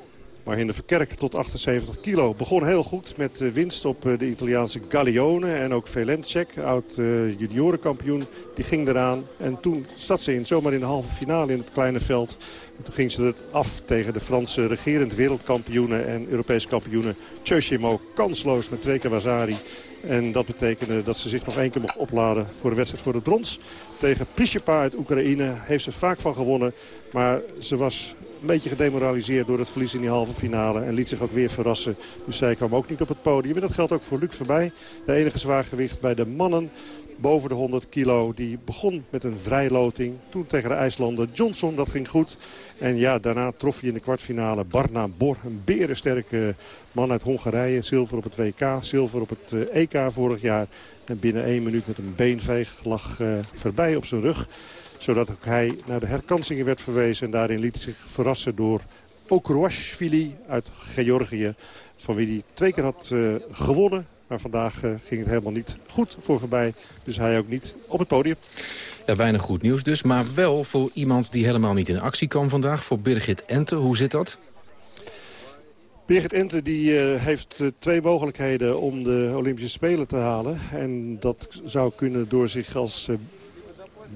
Maar in de Verkerk tot 78 kilo. Begon heel goed met winst op de Italiaanse Gallione. En ook Velencek, oud uh, juniorenkampioen, die ging eraan. En toen zat ze in, zomaar in de halve finale in het kleine veld. En toen ging ze het af tegen de Franse regerend wereldkampioenen en Europese kampioenen. Tsushimo kansloos met twee keer Wazari. En dat betekende dat ze zich nog één keer mocht opladen voor de wedstrijd voor het brons. Tegen Prisjepa uit Oekraïne heeft ze vaak van gewonnen. Maar ze was een beetje gedemoraliseerd door het verlies in die halve finale. En liet zich ook weer verrassen. Dus zij kwam ook niet op het podium. En dat geldt ook voor Luc voorbij. De enige zwaargewicht bij de mannen boven de 100 kilo. Die begon met een vrijloting. Toen tegen de IJslander Johnson, dat ging goed. En ja, daarna trof hij in de kwartfinale Barna Bor. Een berensterke man uit Hongarije. Zilver op het WK, zilver op het EK vorig jaar. En binnen één minuut met een beenveeg lag uh, voorbij op zijn rug zodat ook hij naar de herkansingen werd verwezen. En daarin liet hij zich verrassen door Okroashvili uit Georgië. Van wie hij twee keer had uh, gewonnen. Maar vandaag uh, ging het helemaal niet goed voor voorbij. Dus hij ook niet op het podium. Ja, weinig goed nieuws dus. Maar wel voor iemand die helemaal niet in actie kwam vandaag. Voor Birgit Ente. Hoe zit dat? Birgit Ente die, uh, heeft twee mogelijkheden om de Olympische Spelen te halen. En dat zou kunnen door zich als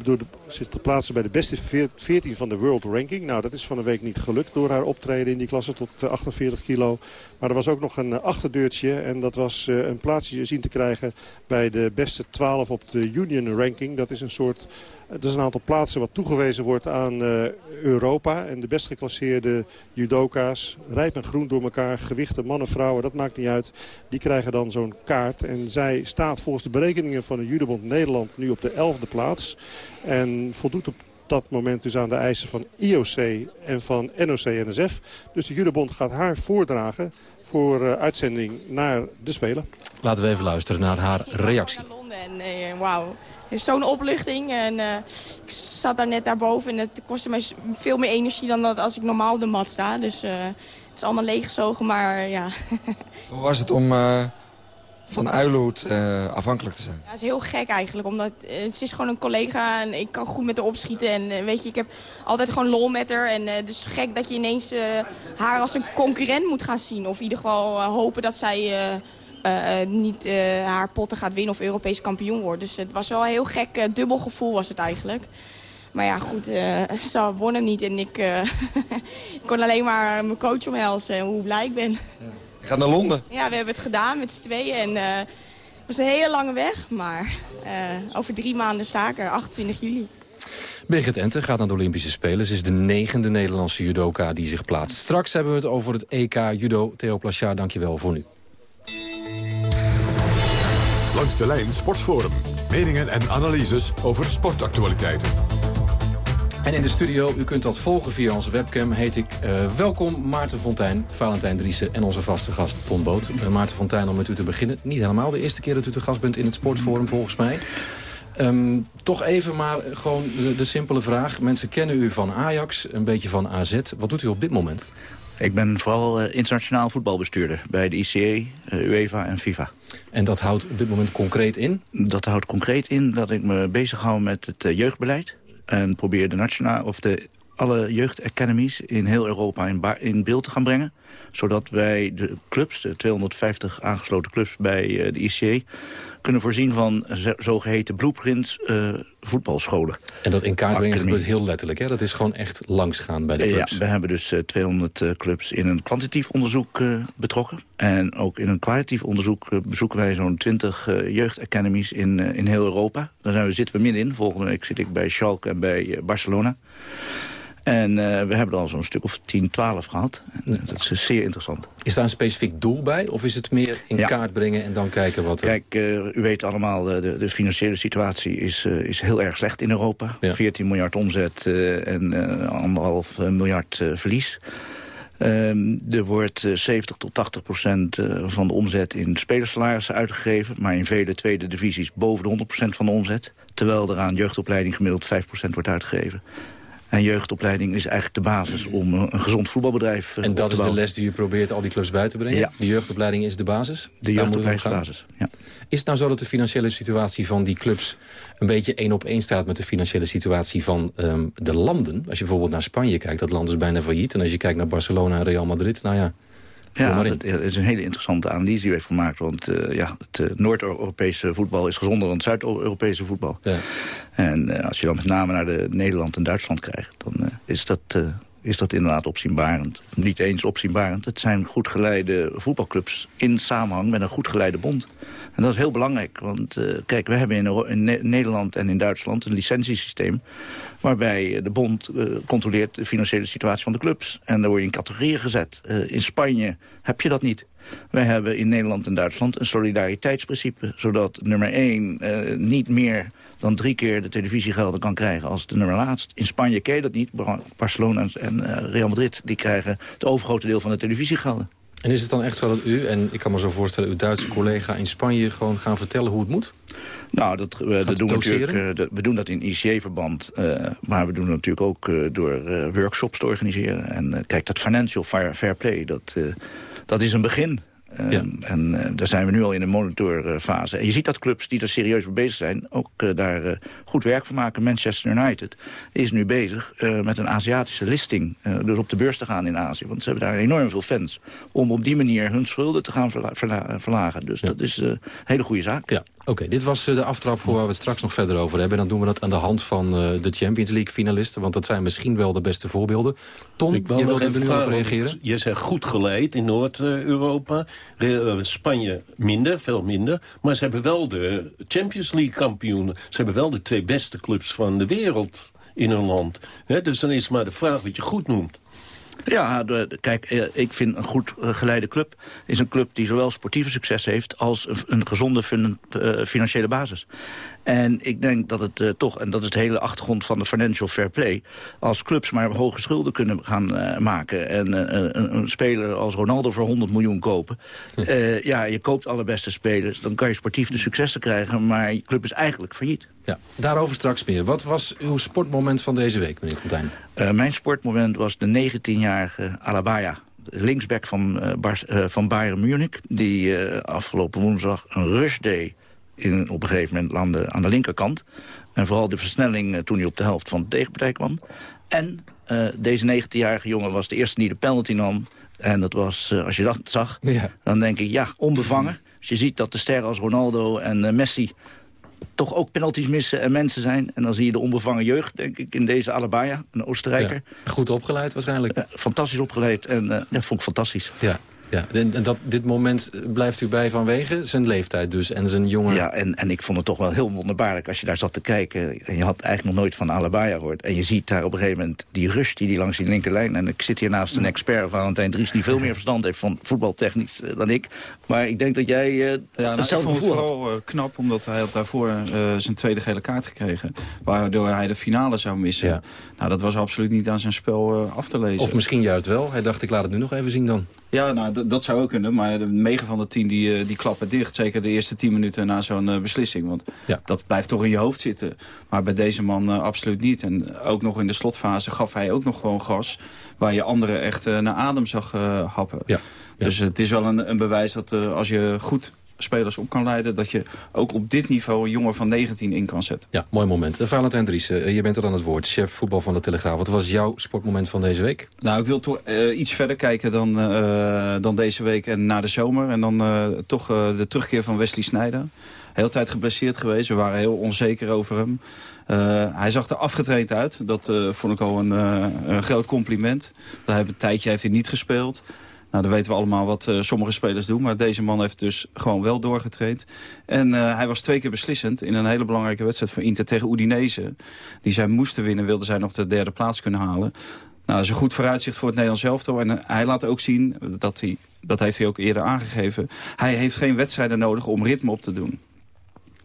door de, zich te plaatsen bij de beste 14 van de World Ranking. Nou, dat is van een week niet gelukt door haar optreden in die klasse tot 48 eh, kilo. Maar er was ook nog een eh, achterdeurtje en dat was eh, een plaatsje zien te krijgen bij de beste 12 op de Union Ranking. Dat is een soort het is een aantal plaatsen wat toegewezen wordt aan uh, Europa. En de best geclasseerde judoka's, rijp en groen door elkaar, gewichten, mannen, vrouwen, dat maakt niet uit. Die krijgen dan zo'n kaart. En zij staat volgens de berekeningen van de Judobond Nederland nu op de 11e plaats. En voldoet op dat moment dus aan de eisen van IOC en van NOC-NSF. Dus de Judobond gaat haar voordragen voor uh, uitzending naar de Spelen. Laten we even luisteren naar haar reactie. En, uh, wauw, is zo'n opluchting. En uh, ik zat daar net daarboven en het kostte mij veel meer energie dan dat als ik normaal op de mat sta. Dus uh, het is allemaal leeggezogen, maar ja. Hoe was het om uh, van Uilenhoed afhankelijk te zijn? Ja, het is heel gek eigenlijk, omdat het is gewoon een collega en ik kan goed met haar opschieten. En weet je, ik heb altijd gewoon lol met haar. En het is gek dat je ineens haar als een concurrent moet gaan zien. Of in ieder geval hopen dat zij niet uh, haar potten gaat winnen of Europees kampioen wordt. Dus het was wel een heel gek dubbel gevoel was het eigenlijk. Maar ja, goed, ze won hem niet en ik, kon alleen maar mijn coach omhelzen en hoe blij ik ben. Ja. Je gaat naar Londen? Ja, we hebben het gedaan met z'n tweeën en het was een hele lange weg. Maar over drie maanden sta ik er, 28 juli. Birgit Ente gaat naar de Olympische Spelen. Ze is de negende Nederlandse judoka die zich plaatst. Straks hebben we het over het EK Judo. Theo Plachard, dankjewel voor nu. Langs de lijn Sportforum. Meningen en analyses over sportactualiteiten. En in de studio, u kunt dat volgen via onze webcam, heet ik uh, welkom Maarten Fontijn, Valentijn Driessen en onze vaste gast Ton Boot. Uh, Maarten Fontijn, om met u te beginnen. Niet helemaal de eerste keer dat u te gast bent in het Sportforum volgens mij. Um, toch even maar gewoon de simpele vraag. Mensen kennen u van Ajax, een beetje van AZ. Wat doet u op dit moment? Ik ben vooral uh, internationaal voetbalbestuurder bij de ICE, uh, UEFA en FIFA. En dat houdt op dit moment concreet in? Dat houdt concreet in dat ik me bezighoud met het uh, jeugdbeleid. En probeer de nationale of de, alle jeugdacademies in heel Europa in, in, beeld te gaan brengen. Zodat wij de clubs, de 250 aangesloten clubs bij de ICE... kunnen voorzien van zogeheten blueprints uh, voetbalscholen. En dat in kaart brengen gebeurt heel letterlijk, hè? Dat is gewoon echt langsgaan bij de clubs. Ja, we hebben dus 200 clubs in een kwantitatief onderzoek betrokken. En ook in een kwalitatief onderzoek bezoeken wij zo'n 20 jeugdacademies in, in heel Europa. Daar zijn we, zitten we middenin. Volgende week zit ik bij Schalke en bij Barcelona. En uh, we hebben er al zo'n stuk of 10, 12 gehad. En, uh, dat is zeer interessant. Is daar een specifiek doel bij? Of is het meer in kaart brengen en dan kijken wat... Er... Kijk, uh, u weet allemaal, de, de financiële situatie is, is heel erg slecht in Europa. Ja. 14 miljard omzet en anderhalf miljard verlies. Um, er wordt 70 tot 80 procent van de omzet in spelersalarissen uitgegeven... maar in vele tweede divisies boven de 100 procent van de omzet... terwijl er aan jeugdopleiding gemiddeld 5 procent wordt uitgegeven. En jeugdopleiding is eigenlijk de basis om een gezond voetbalbedrijf uh, En dat is de les die u probeert al die clubs bij te brengen? Ja. De jeugdopleiding is de basis? De jeugdopleiding is de basis, ja. Is het nou zo dat de financiële situatie van die clubs... een beetje één op één staat met de financiële situatie van um, de landen? Als je bijvoorbeeld naar Spanje kijkt, dat land is bijna failliet. En als je kijkt naar Barcelona en Real Madrid, nou ja... Ja, dat is een hele interessante analyse die u heeft gemaakt. Want uh, ja, het uh, Noord-Europese voetbal is gezonder dan het Zuid-Europese voetbal. Ja. En uh, als je dan met name naar de Nederland en Duitsland krijgt... dan is dat is dat inderdaad opzienbarend. Niet eens opzienbarend. Het zijn goed geleide voetbalclubs in samenhang met een goed geleide bond. En dat is heel belangrijk, want uh, kijk, we hebben in, in ne Nederland en in Duitsland een licentiesysteem... waarbij de bond uh, controleert de financiële situatie van de clubs. En daar word je in categorieën gezet. In Spanje heb je dat niet. Wij hebben in Nederland en Duitsland een solidariteitsprincipe... zodat nummer 1 niet meer dan drie keer de televisiegelden kan krijgen als de nummer laatst. In Spanje ken je dat niet. Barcelona en Real Madrid die krijgen het overgrote deel van de televisiegelden. En is het dan echt zo dat u, en ik kan me zo voorstellen... uw Duitse collega in Spanje gewoon gaan vertellen hoe het moet? Nou, dat, we, dat doen natuurlijk, uh, we doen dat in ICA-verband. Uh, maar we doen het natuurlijk ook door workshops te organiseren. En kijk, dat financial fair, fair play, dat, dat is een begin. Uh, ja. En uh, daar zijn we nu al in de monitorfase. En je ziet dat clubs die er serieus mee bezig zijn... ook uh, daar goed werk van maken. Manchester United is nu bezig met een Aziatische listing. dus op de beurs te gaan in Azië. Want ze hebben daar enorm veel fans. Om op die manier hun schulden te gaan verla verla verlagen. Dus ja. dat is een hele goede zaak. Ja. Oké, dit was de aftrap voor waar we het straks nog verder over hebben. En dan doen we dat aan de hand van de Champions League finalisten. Want dat zijn misschien wel de beste voorbeelden. Ton, ik je wil even nu op reageren? Je zegt goed geleid in Noord-Europa. Spanje minder, veel minder. Maar ze hebben wel de Champions League kampioenen. Ze hebben wel de twee beste clubs van de wereld in hun land. dus dan is het maar de vraag wat je goed noemt. Ja, kijk, eh, ik vind een goed eh, geleide club... is een club die zowel sportieve succes heeft... als een gezonde eh, financiële basis. En ik denk dat het uh, toch, en dat is de hele achtergrond van de financial fair play... als clubs maar hoge schulden kunnen gaan uh, maken... en uh, een, een, speler als Ronaldo voor 100 miljoen kopen... ja, je koopt alle beste spelers, dan kan je sportief de successen krijgen... maar je club is eigenlijk failliet. Ja, daarover straks meer. Wat was uw sportmoment van deze week, meneer Fontijn? mijn sportmoment was de 19-jarige Alabaya linksback van, Bar van Bayern Munich... die afgelopen woensdag een rush day in, op een gegeven moment aan de, aan de linkerkant. En vooral de versnelling uh, toen hij op de helft van de tegenpartij kwam. En uh, deze 19-jarige jongen was de eerste die de penalty nam. En dat was, uh, als je dat zag, ja. dan denk ik, ja, onbevangen. Als je ziet dat de sterren als Ronaldo en Messi toch ook penalties missen en mensen zijn. En dan zie je de onbevangen jeugd, denk ik, in deze Alabaya, een Oostenrijker. Ja, goed opgeleid waarschijnlijk. fantastisch opgeleid en ja, vond ik fantastisch. Ja. Ja, en dat, dit moment blijft u bij vanwege zijn leeftijd dus en zijn jonge... Ja, en, en ik vond het toch wel heel wonderbaarlijk als je daar zat te kijken... en je had eigenlijk nog nooit van Alabaya gehoord... en je ziet daar op een gegeven moment die rush die, die langs die linkerlijn... en ik zit hier naast een expert, Valentijn Dries... die veel meer verstand heeft van voetbaltechnisch uh, dan ik. Maar ik denk dat jij uh, ja, nou, Ik vond het vooral uh, knap, omdat hij had daarvoor zijn tweede gele kaart gekregen... waardoor hij de finale zou missen. Ja. Nou, dat was absoluut niet aan zijn spel af te lezen. Of misschien juist wel. Hij dacht, ik laat het nu nog even zien dan. Ja, nou, dat zou ook kunnen. Maar de 9 van de 10 die, eh, die klappen dicht. Zeker de eerste 10 minuten na zo'n uh, beslissing. Want ja. dat blijft toch in je hoofd zitten. Maar bij deze man uh, absoluut niet. En ook nog in de slotfase gaf hij ook nog gewoon gas. Waar je anderen echt naar adem zag happen. Ja. Ja. Dus het is wel een, een bewijs dat als je goed spelers op kan leiden... dat je ook op dit niveau een jongen van 19 in kan zetten. Ja, mooi moment. Uh, Valentijn Dries, uh, je bent er aan het woord. Chef voetbal van de Telegraaf. Wat was jouw sportmoment van deze week? Nou, ik wil toch uh, iets verder kijken dan, dan deze week en na de zomer. En dan toch de terugkeer van Wesley Sneijder. Heel tijd geblesseerd geweest. We waren heel onzeker over hem. hij zag er afgetraind uit. Dat vond ik al een, een groot compliment. Daar heeft een tijdje heeft hij niet gespeeld. Nou, dan weten we allemaal wat uh, sommige spelers doen. Maar deze man heeft dus gewoon wel doorgetraind. En uh, hij was twee keer beslissend in een hele belangrijke wedstrijd voor Inter tegen Udinese. Die zij moesten winnen, wilden zij nog de derde plaats kunnen halen. Nou, dat is een goed vooruitzicht voor het Nederlands elftal. En uh, hij laat ook zien, dat, hij, dat heeft hij ook eerder aangegeven... hij heeft geen wedstrijden nodig om ritme op te doen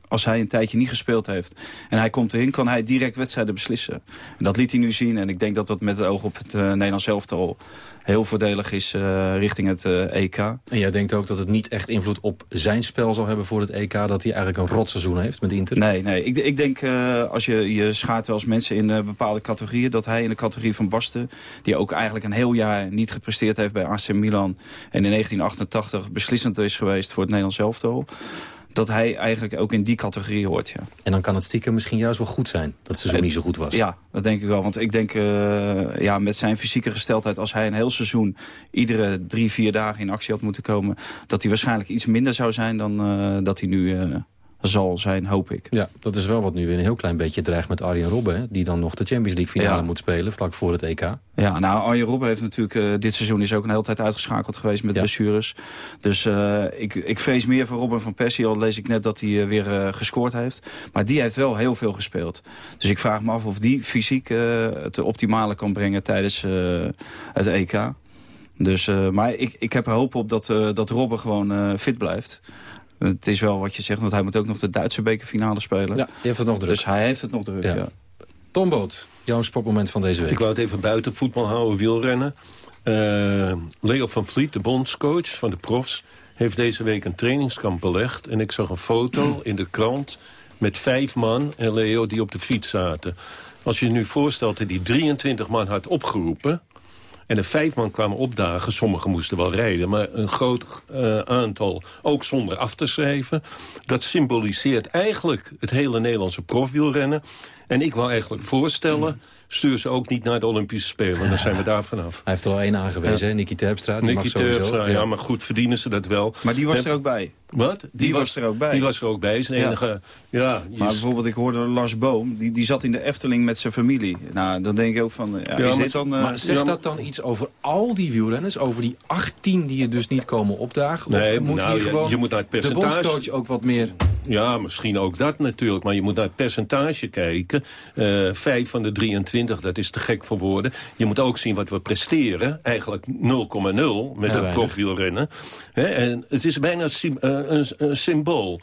als hij een tijdje niet gespeeld heeft en hij komt erin, kan hij direct wedstrijden beslissen. En dat liet hij nu zien en ik denk dat dat met het oog op het Nederlands elftal heel voordelig is uh, richting het uh, EK. En jij denkt ook dat het niet echt invloed op zijn spel zal hebben voor het EK... dat hij eigenlijk een rotseizoen heeft met Inter? Nee, nee. Ik, ik denk als je, je schaart wel eens mensen in bepaalde categorieën... dat hij in de categorie van Basten... die ook eigenlijk een heel jaar niet gepresteerd heeft bij AC Milan... en in 1988 beslissend is geweest voor het Nederlands elftal dat hij eigenlijk ook in die categorie hoort, ja. En dan kan het stiekem misschien juist wel goed zijn dat ze zo niet zo goed was. Ja, dat denk ik wel. Want ik denk, uh, ja, met zijn fysieke gesteldheid... als hij een heel seizoen iedere drie, vier dagen in actie had moeten komen... dat hij waarschijnlijk iets minder zou zijn dan uh, dat hij nu... Uh, zal zijn, hoop ik. Ja, dat is wel wat nu weer een heel klein beetje dreigt met Arjen Robben... die dan nog de Champions League finale moet spelen vlak voor het EK. Ja, nou, Arjen Robben heeft natuurlijk... Uh, dit seizoen is ook een hele tijd uitgeschakeld geweest met ja. blessures. Dus uh, ik, ik vrees meer voor Robben van Persie. Al lees ik net dat hij uh, weer gescoord heeft. Maar die heeft wel heel veel gespeeld. Dus ik vraag me af of die fysiek het optimale kan brengen tijdens het EK. Dus, maar ik, ik heb er hoop op dat, dat Robben gewoon fit blijft. Het is wel wat je zegt, want hij moet ook nog de Duitse bekerfinale spelen. Ja, heeft het nog druk. Dus hij heeft het nog druk, ja. ja. Tom Boot, jouw sportmoment van deze week. Ik wou het even buiten voetbal houden, wielrennen. Uh, Leo van Vliet, de bondscoach van de profs... heeft deze week een trainingskamp belegd. En ik zag een foto in de krant met vijf man en Leo die op de fiets zaten. Als je je nu voorstelt dat die 23 man had opgeroepen... En de vijf man kwamen opdagen. Sommigen moesten wel rijden, maar een groot uh, aantal ook zonder af te schrijven. Dat symboliseert eigenlijk het hele Nederlandse profwielrennen. En ik wou eigenlijk voorstellen stuur ze ook niet naar de Olympische Spelen. Dan zijn we daar vanaf. Hij heeft er al één aangewezen, ja. Nicky Terpstra. Nicky Terpstra, ja. maar goed, verdienen ze dat wel. Maar die was er ook bij. Wat? Die, die was, er ook bij. Die was er ook bij. Zijn enige, ja. maar bijvoorbeeld, ik hoorde Lars Boom, die, die zat in de Efteling met zijn familie. Nou, dan denk ik ook van, ja, is dit dan... Uh, maar zegt dat dan iets over al die wielrenners? Over die 18 die er dus niet komen opdagen? Nee, of moet nou, hier gewoon je moet naar het percentage... de bondscoach ook wat meer... Ja, misschien ook dat natuurlijk. Maar je moet naar het percentage kijken. Uh, vijf van de 23, dat is te gek voor woorden. Je moet ook zien wat we presteren. Eigenlijk 0,0 met ja, het profwielrennen. En het is bijna een, een symbool.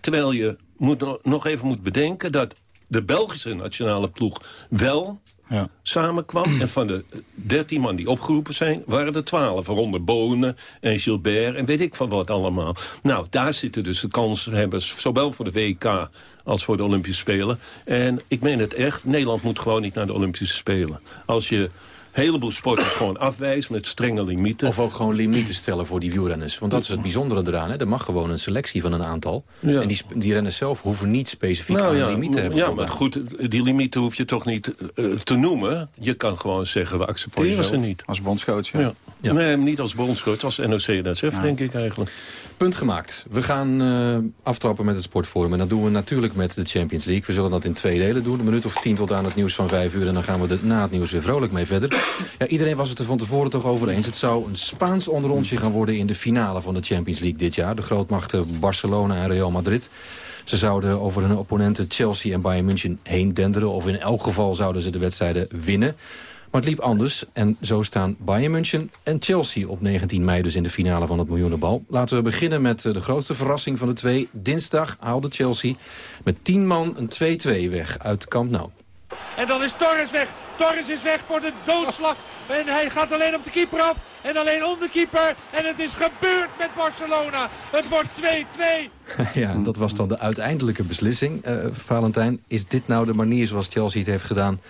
Terwijl je moet, nog even moet bedenken dat de Belgische nationale ploeg wel ja. samenkwam. En van de 13 man die opgeroepen zijn, waren er 12. Waaronder Bonen en Gilbert en weet ik van wat allemaal. Nou, daar zitten dus de kanshebbers, zowel voor de WK als voor de Olympische Spelen. En ik meen het echt, Nederland moet gewoon niet naar de Olympische Spelen. Als je heleboel sporters gewoon afwijzen met strenge limieten. Of ook gewoon limieten stellen voor die wielrenners. Want dat is het bijzondere eraan. Hè? Er mag gewoon een selectie van een aantal. En die, die renners zelf hoeven niet specifiek nou, een limiet te hebben. Ja, maar goed, die limieten hoef je toch niet uh, te noemen. Je kan gewoon zeggen, we accepteren ze niet. Als bondscoach, ja. ja. Nee, niet als bondscoach, als NOC-NSF, denk ik eigenlijk. Punt gemaakt. We gaan uh, aftrappen met het sportforum. En dat doen we natuurlijk met de Champions League. We zullen dat in twee delen doen. Een minuut of tien tot aan het nieuws van vijf uur. En dan gaan we er na het nieuws weer vrolijk mee verder. Ja, iedereen was het er van tevoren toch over eens. Het zou een Spaans onderrondje gaan worden in de finale van de Champions League dit jaar. De grootmachten Barcelona en Real Madrid. Ze zouden over hun opponenten Chelsea en Bayern München heen denderen. Of in elk geval zouden ze de wedstrijden winnen. Maar het liep anders en zo staan Bayern München en Chelsea op 19 mei dus in de finale van het miljoenenbal. Laten we beginnen met eh, de grootste verrassing van de twee. Dinsdag haalde Chelsea met 10 man een 2-2 weg uit Camp Nou. En dan is Torres weg. Torres is weg voor de doodslag. En hij gaat alleen op de keeper af. En alleen om de keeper. En het is gebeurd met Barcelona. Het wordt 2-2. ja, dat was dan de uiteindelijke beslissing. Uh, Valentijn, is dit nou de manier zoals Chelsea het heeft gedaan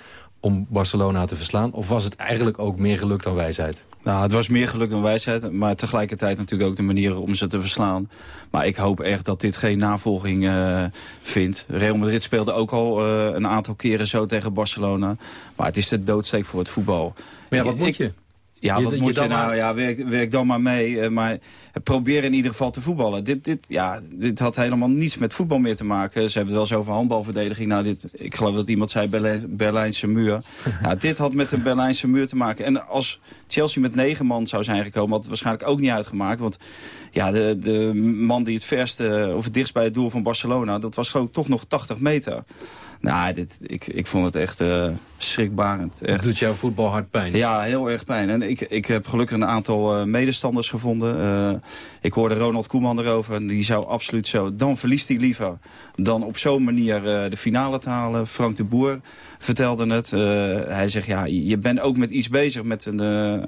om Barcelona te verslaan? Of was het eigenlijk ook meer geluk dan wijsheid? Nou, het was meer geluk dan wijsheid, maar tegelijkertijd natuurlijk ook de manier om ze te verslaan. Maar ik hoop echt dat dit geen navolging uh, vindt. Real Madrid speelde ook al uh, een aantal keren zo tegen Barcelona. Maar het is de doodsteek voor het voetbal. Maar ja, wat moet je? Ja, wat moet je nou? Ja, werk, werk dan maar mee. Uh, maar probeer in ieder geval te voetballen. Dit, dit, ja, dit had helemaal niets met voetbal meer te maken. Ze hebben het wel eens over handbalverdediging. Nou, dit, ik geloof dat iemand zei Berlijn, Berlijnse muur. ja, dit had met de Berlijnse muur te maken. En als Chelsea met negen man zou zijn gekomen... had het waarschijnlijk ook niet uitgemaakt. Want ja, de, de man die het verste of het dichtst bij het doel van Barcelona... dat was gewoon toch nog 80 meter. Nou, dit, ik, ik vond het echt uh, schrikbarend. Echt. doet jouw voetbal hard pijn? Ja, heel erg pijn. En ik, ik heb gelukkig een aantal uh, medestanders gevonden. Uh, ik hoorde Ronald Koeman erover. En die zou absoluut zo... Dan verliest hij liever dan op zo'n manier de finale te halen. Frank de Boer vertelde het. hij zegt, ja, je bent ook met iets bezig. Met een,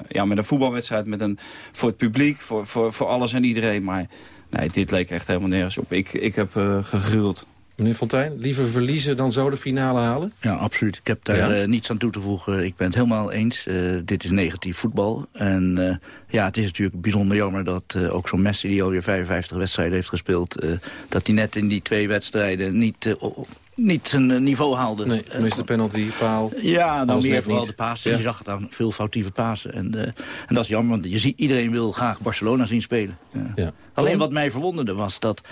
ja, met een voetbalwedstrijd. Met een, voor het publiek, voor, voor, voor alles en iedereen. Maar nee, dit leek echt helemaal nergens op. Ik, ik heb gegruwd. Meneer Fontijn, liever verliezen dan zo de finale halen? Ja, absoluut. Ik heb daar ja? uh, niets aan toe te voegen. Ik ben het helemaal eens. Uh, dit is negatief voetbal. En uh, ja, het is natuurlijk bijzonder jammer dat ook zo'n Messi... die alweer 55 wedstrijden heeft gespeeld... dat hij net in die twee wedstrijden niet niet zijn niveau haalde. Nee, de penalty, paal. Ja, dan meer vooral de pasen. Ja. Je zag het aan veel foutieve pasen. En, uh, en dat is jammer, want je ziet, iedereen wil graag Barcelona zien spelen. Ja. Ja. Alleen wat mij verwonderde was dat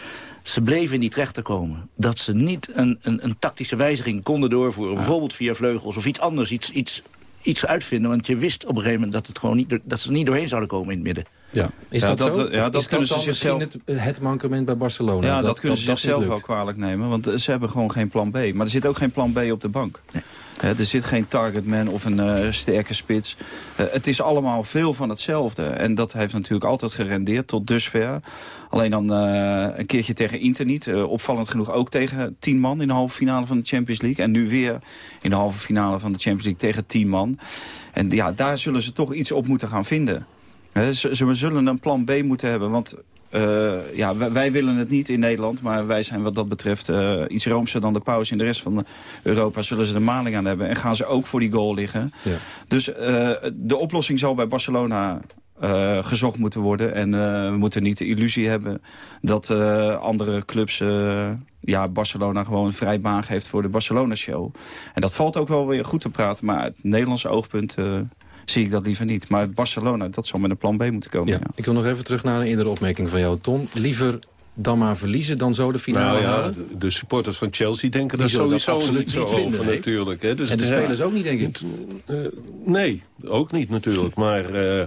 ze bleven in die trechter komen. Dat ze niet een, een, een tactische wijziging konden doorvoeren. Bijvoorbeeld via vleugels of iets anders, iets, iets, iets uitvinden. Want je wist op een gegeven moment dat, het gewoon niet, dat ze er niet doorheen zouden komen in het midden. Ja. Is ja, dat, dat, zo? Ja, dat is kunnen ze zichzelf... het, het mankement bij Barcelona? Ja, dat, dat kunnen ze zichzelf wel kwalijk nemen. Want ze hebben gewoon geen plan B. Maar er zit ook geen plan B op de bank. Nee. Er zit geen targetman of een uh, sterke spits. Uh, het is allemaal veel van hetzelfde. En dat heeft natuurlijk altijd gerendeerd tot dusver. Alleen dan uh, een keertje tegen Inter niet. opvallend genoeg ook tegen tien man in de halve finale van de Champions League. En nu weer in de halve finale van de Champions League tegen tien man. En ja, daar zullen ze toch iets op moeten gaan vinden. Ze zullen een plan B moeten hebben, want uh, ja, wij, wij, willen het niet in Nederland, maar wij zijn wat dat betreft uh, iets roomser dan de paus. In de rest van Europa zullen ze de maling aan hebben en gaan ze ook voor die goal liggen. Ja. Dus uh, de oplossing zal bij Barcelona gezocht moeten worden. En we moeten niet de illusie hebben dat andere clubs ja, Barcelona gewoon een vrij baan geeft voor de Barcelona-show. En dat valt ook wel weer goed te praten, maar het Nederlandse oogpunt zie ik dat liever niet. Maar Barcelona, dat zou met een plan B moeten komen. Ja. Ik wil nog even terug naar een eerdere opmerking van jou, Tom. Liever dan maar verliezen dan zo de finale nou, halen? De supporters van Chelsea denken daar sowieso dat niet zo vinden, over nee. natuurlijk. Hè. Dus en de ja, spelers ook niet, denk ik? Uh, nee, ook niet natuurlijk. Maar... Uh,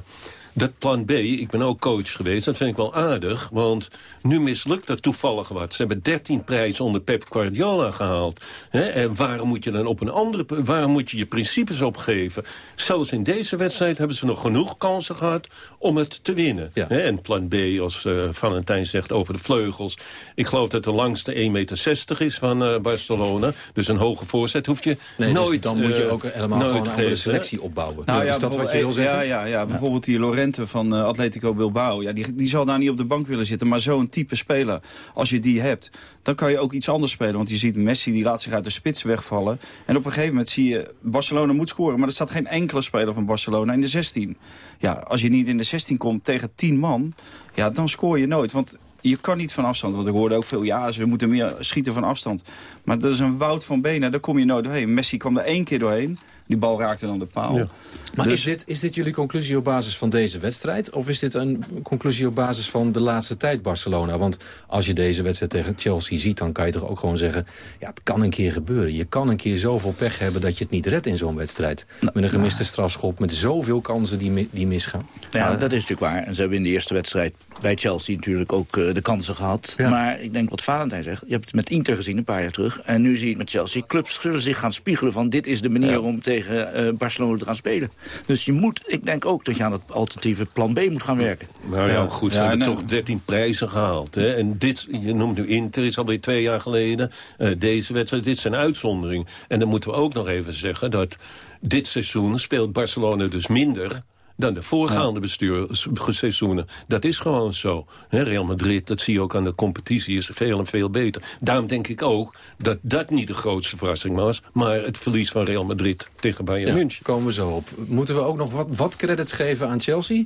dat plan B, ik ben ook coach geweest, dat vind ik wel aardig. Want nu mislukt dat toevallig wat. Ze hebben 13 prijzen onder Pep Guardiola gehaald. En waarom moet je dan op een andere... Waarom moet je je principes opgeven? Zelfs in deze wedstrijd hebben ze nog genoeg kansen gehad om het te winnen. Ja. En plan B, als uh, Valentijn zegt, over de vleugels. Ik geloof dat de langste 1,60 meter is van uh, Barcelona. Dus een hoge voorzet hoef je nee, nooit... Dus dan moet je ook helemaal gewoon een andere selectie opbouwen. Nou, is dat wat je wil zeggen? Ja, ja, ja bijvoorbeeld die Van uh, Atletico Bilbao. Ja, die, die zal daar niet op de bank willen zitten. Maar zo'n type speler, als je die hebt... dan kan je ook iets anders spelen. Want je ziet Messi, die laat zich uit de spits wegvallen. En op een gegeven moment zie je... Barcelona moet scoren, maar er staat geen enkele speler van Barcelona in de 16. Ja, als je niet in de 16 komt tegen 10 man... ja, dan scoor je nooit. Want je kan niet van afstand. Want ik hoorde ook veel, ja, we moeten meer schieten van afstand. Maar dat is een woud van benen, daar kom je nooit doorheen. Messi kwam er één keer doorheen. Die bal raakte dan de paal. Ja. Maar dus... is, dit, is dit jullie conclusie op basis van deze wedstrijd? Of is dit een conclusie op basis van de laatste tijd Barcelona? Want als je deze wedstrijd tegen Chelsea ziet... dan kan je toch ook gewoon zeggen... ja, het kan een keer gebeuren. Je kan een keer zoveel pech hebben dat je het niet redt in zo'n wedstrijd. Nou, met een gemiste nou. strafschop, met zoveel kansen die, die misgaan. Ja, dat is natuurlijk waar. En ze hebben in de eerste wedstrijd bij Chelsea natuurlijk ook uh, de kansen gehad. Ja. Maar ik denk wat Valentijn zegt. Je hebt het met Inter gezien een paar jaar terug. En nu zie je het met Chelsea. Clubs zullen zich gaan spiegelen van dit is de manier ja. om tegen uh, Barcelona te gaan spelen. Dus je moet, ik denk ook dat je aan het alternatieve plan B moet gaan werken. Nou ja, goed, ze ja, hebben toch 13 prijzen gehaald. Hè? En dit, je noemt nu Inter, is alweer twee jaar geleden. Uh, deze wedstrijd, dit zijn uitzondering. En dan moeten we ook nog even zeggen dat dit seizoen speelt Barcelona dus minder dan de voorgaande bestuurseizoenen. Dat is gewoon zo. Real Madrid, dat zie je ook aan de competitie, is veel en veel beter. Daarom denk ik ook dat dat niet de grootste verrassing was... maar het verlies van Real Madrid tegen Bayern ja, München. komen we zo op. Moeten we ook nog wat, wat credits geven aan Chelsea?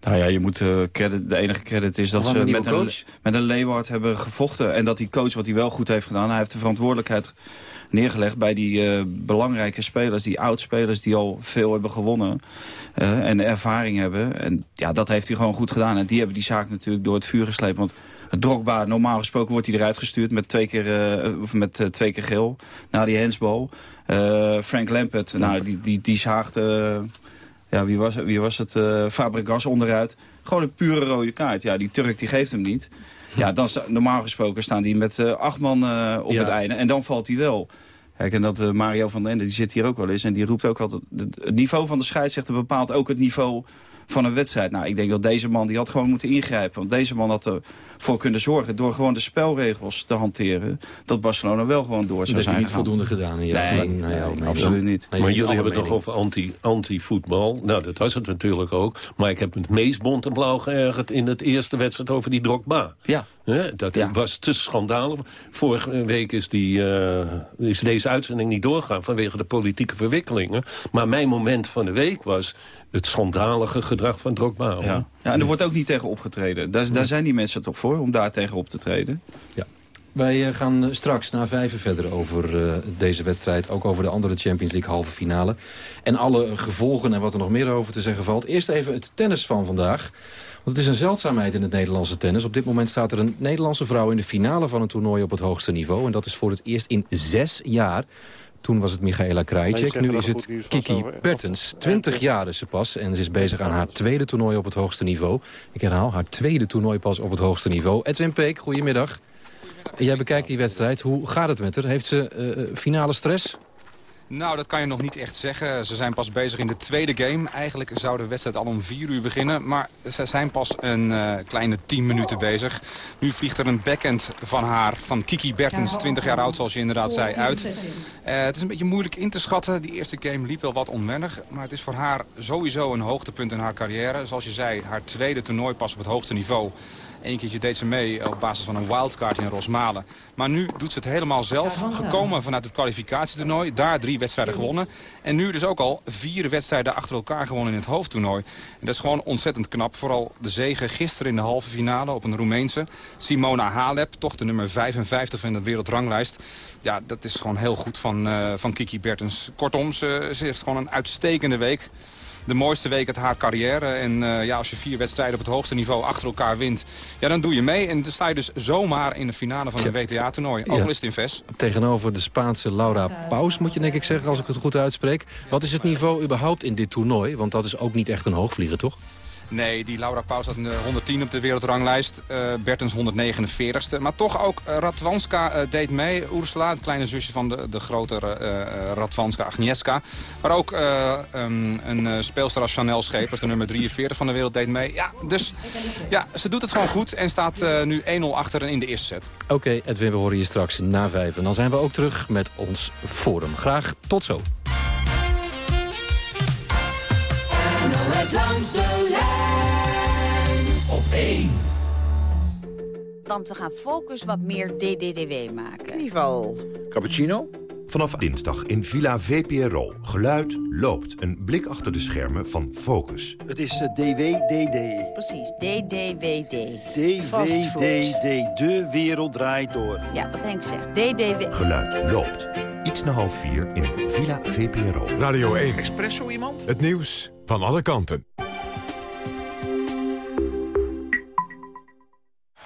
Nou ja, je moet uh, credit, de enige credit is dat ze met een, met een Leeuward hebben gevochten. En dat die coach, wat hij wel goed heeft gedaan, hij heeft de verantwoordelijkheid neergelegd bij die uh, belangrijke spelers, die oudspelers die al veel hebben gewonnen uh, en ervaring hebben. En ja, dat heeft hij gewoon goed gedaan. En die hebben die zaak natuurlijk door het vuur gesleept. Want het Drogba, normaal gesproken wordt hij eruit gestuurd met twee keer, uh, of met, twee keer geel. Na die hensbal. Frank Lampert, nou, die, die, die zaagde ja, wie was, wie was het? Fabregas onderuit. Gewoon een pure rode kaart. Ja, die Turk die geeft hem niet. Ja, dan normaal gesproken staan die met acht man op het einde. En dan valt hij wel. Kijk, en dat Mario van den Ende, die zit hier ook wel eens. En die roept ook altijd... Het niveau van de scheidsrechter bepaalt ook het niveau van een wedstrijd. Nou, ik denk dat deze man die had gewoon moeten ingrijpen. Want deze man had ervoor kunnen zorgen door gewoon de spelregels te hanteren. Dat Barcelona wel gewoon door zou dat zijn Dat niet voldoende gedaan in nee, nee, absoluut niet. maar jullie hebben het nog over anti-voetbal. Anti nou, dat was het natuurlijk ook. Maar ik heb het meest bont en blauw geërgerd in het eerste wedstrijd over die Drogba. Ja. dat was te schandalig. Vorige week is, die, uh, is deze uitzending niet doorgaan vanwege de politieke verwikkelingen. Maar mijn moment van de week was het schandalige gedrag van Drogba. Ja. ja, en er wordt ook niet tegen opgetreden. Daar, daar zijn die mensen toch voor, om daar tegen op te treden. Ja. Wij eh, gaan straks na vijven verder over uh, deze wedstrijd. Ook over de andere Champions League halve finale. En alle gevolgen en wat er nog meer over te zeggen valt. Eerst even het tennis van vandaag. Want het is een zeldzaamheid in het Nederlandse tennis. Op dit moment staat er een Nederlandse vrouw in de finale van een toernooi op het hoogste niveau. En dat is voor het eerst in zes jaar. Toen was het Michaela Krajicek, nu is het Kiki Bertens. 20 jaar is ze pas en ze is bezig aan haar tweede toernooi op het hoogste niveau. Ik herhaal, haar tweede toernooi pas op het hoogste niveau. Edwin Peek, goedemiddag. Jij bekijkt die wedstrijd. Hoe gaat het met haar? Heeft ze uh, finale stress? Nou, dat kan je nog niet echt zeggen. Ze zijn pas bezig in de tweede game. Eigenlijk zou de wedstrijd al om vier uur beginnen. Maar ze zijn pas een uh, kleine tien minuten bezig. Nu vliegt er een backhand van haar, van Kiki Bertens, 20 jaar oud zoals je inderdaad zei, uit. Uh, het is een beetje moeilijk in te schatten. Die eerste game liep wel wat onwennig. Maar het is voor haar sowieso een hoogtepunt in haar carrière. Zoals je zei, haar tweede toernooi pas op het hoogste niveau. Eén keertje deed ze mee op basis van een wildcard in Rosmalen. Maar nu doet ze het helemaal zelf. Gekomen vanuit het kwalificatietoernooi. Daar drie wedstrijden gewonnen. En nu dus ook al vier wedstrijden achter elkaar gewonnen in het hoofdtoernooi. En dat is gewoon ontzettend knap. Vooral de zege gisteren in de halve finale op een Roemeense. Simona Halep, toch de nummer 55 van de wereldranglijst. Ja, dat is gewoon heel goed van, uh, van Kiki Bertens. Kortom, ze, ze heeft gewoon een uitstekende week de mooiste week uit haar carrière. En uh, ja, als je vier wedstrijden op het hoogste niveau achter elkaar wint... Ja, dan doe je mee. En dan sta je dus zomaar in de finale van een WTA-toernooi. Ook al is het in VES. Tegenover de Spaanse Laura Paus, moet je denk ik zeggen... als ik het goed uitspreek. Wat is het niveau überhaupt in dit toernooi? Want dat is ook niet echt een hoogvlieger, toch? Nee, die Laura Paus had een 110 op de wereldranglijst. Uh, Bertens 149ste. Maar toch ook uh, Radwanska uh, deed mee. Ursula, het kleine zusje van de, de grotere Radwanska, Agnieszka. Maar ook um, een speelster als Chanel Schepers, de nummer 43 van de wereld, deed mee. Ja, dus ja, ze doet het gewoon goed en staat nu 1-0 achter in de eerste set. Oké, Edwin, we horen je straks na vijf. En dan zijn we ook terug met ons forum. Graag tot zo. 1. Want we gaan Focus wat meer DDDW maken. In ieder geval... Cappuccino? Vanaf dinsdag in Villa VPRO. Geluid loopt. Een blik achter de schermen van Focus. Het is uh, DWDD. Precies, DDWD. DWDD. De wereld draait door. Ja, wat Henk zegt. DDW. Geluid loopt. Iets na half vier in Villa VPRO. Radio 1. Espresso iemand? Het nieuws van alle kanten.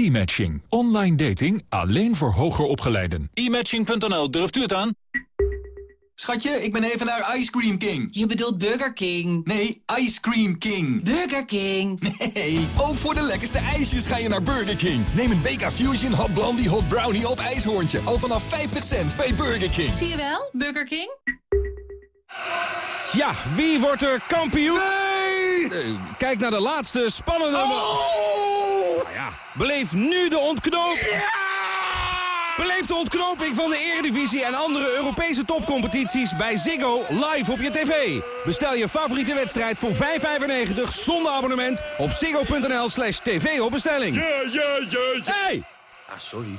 E-matching. Online dating alleen voor hoger opgeleiden. E-matching.nl, durft u het aan? Schatje, ik ben even naar Ice Cream King. Je bedoelt Burger King. Nee, Ice Cream King. Burger King. Nee, ook voor de lekkerste ijsjes ga je naar Burger King. Neem een BK Fusion, Hot Blondie, Hot Brownie of IJshoorntje. Al vanaf 50 cent bij Burger King. Zie je wel, Burger King? Ja, wie wordt er kampioen? Nee! kijk naar de laatste spannende... Oh! Nou ja, beleef nu de ontknoping. Beleef de ontknoping van de Eredivisie en andere Europese topcompetities bij Ziggo live op je tv. Bestel je favoriete wedstrijd voor 5,95 zonder abonnement op ziggo.nl slash tv op bestelling. Ja, ja, ja, ja. Hey! Ah, sorry.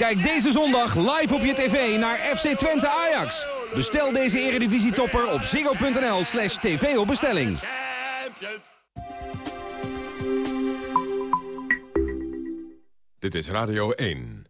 Kijk deze zondag live op je tv naar FC Twente Ajax. Bestel deze eredivisietopper op ziggo.nl slash tv op bestelling. Dit is Radio 1.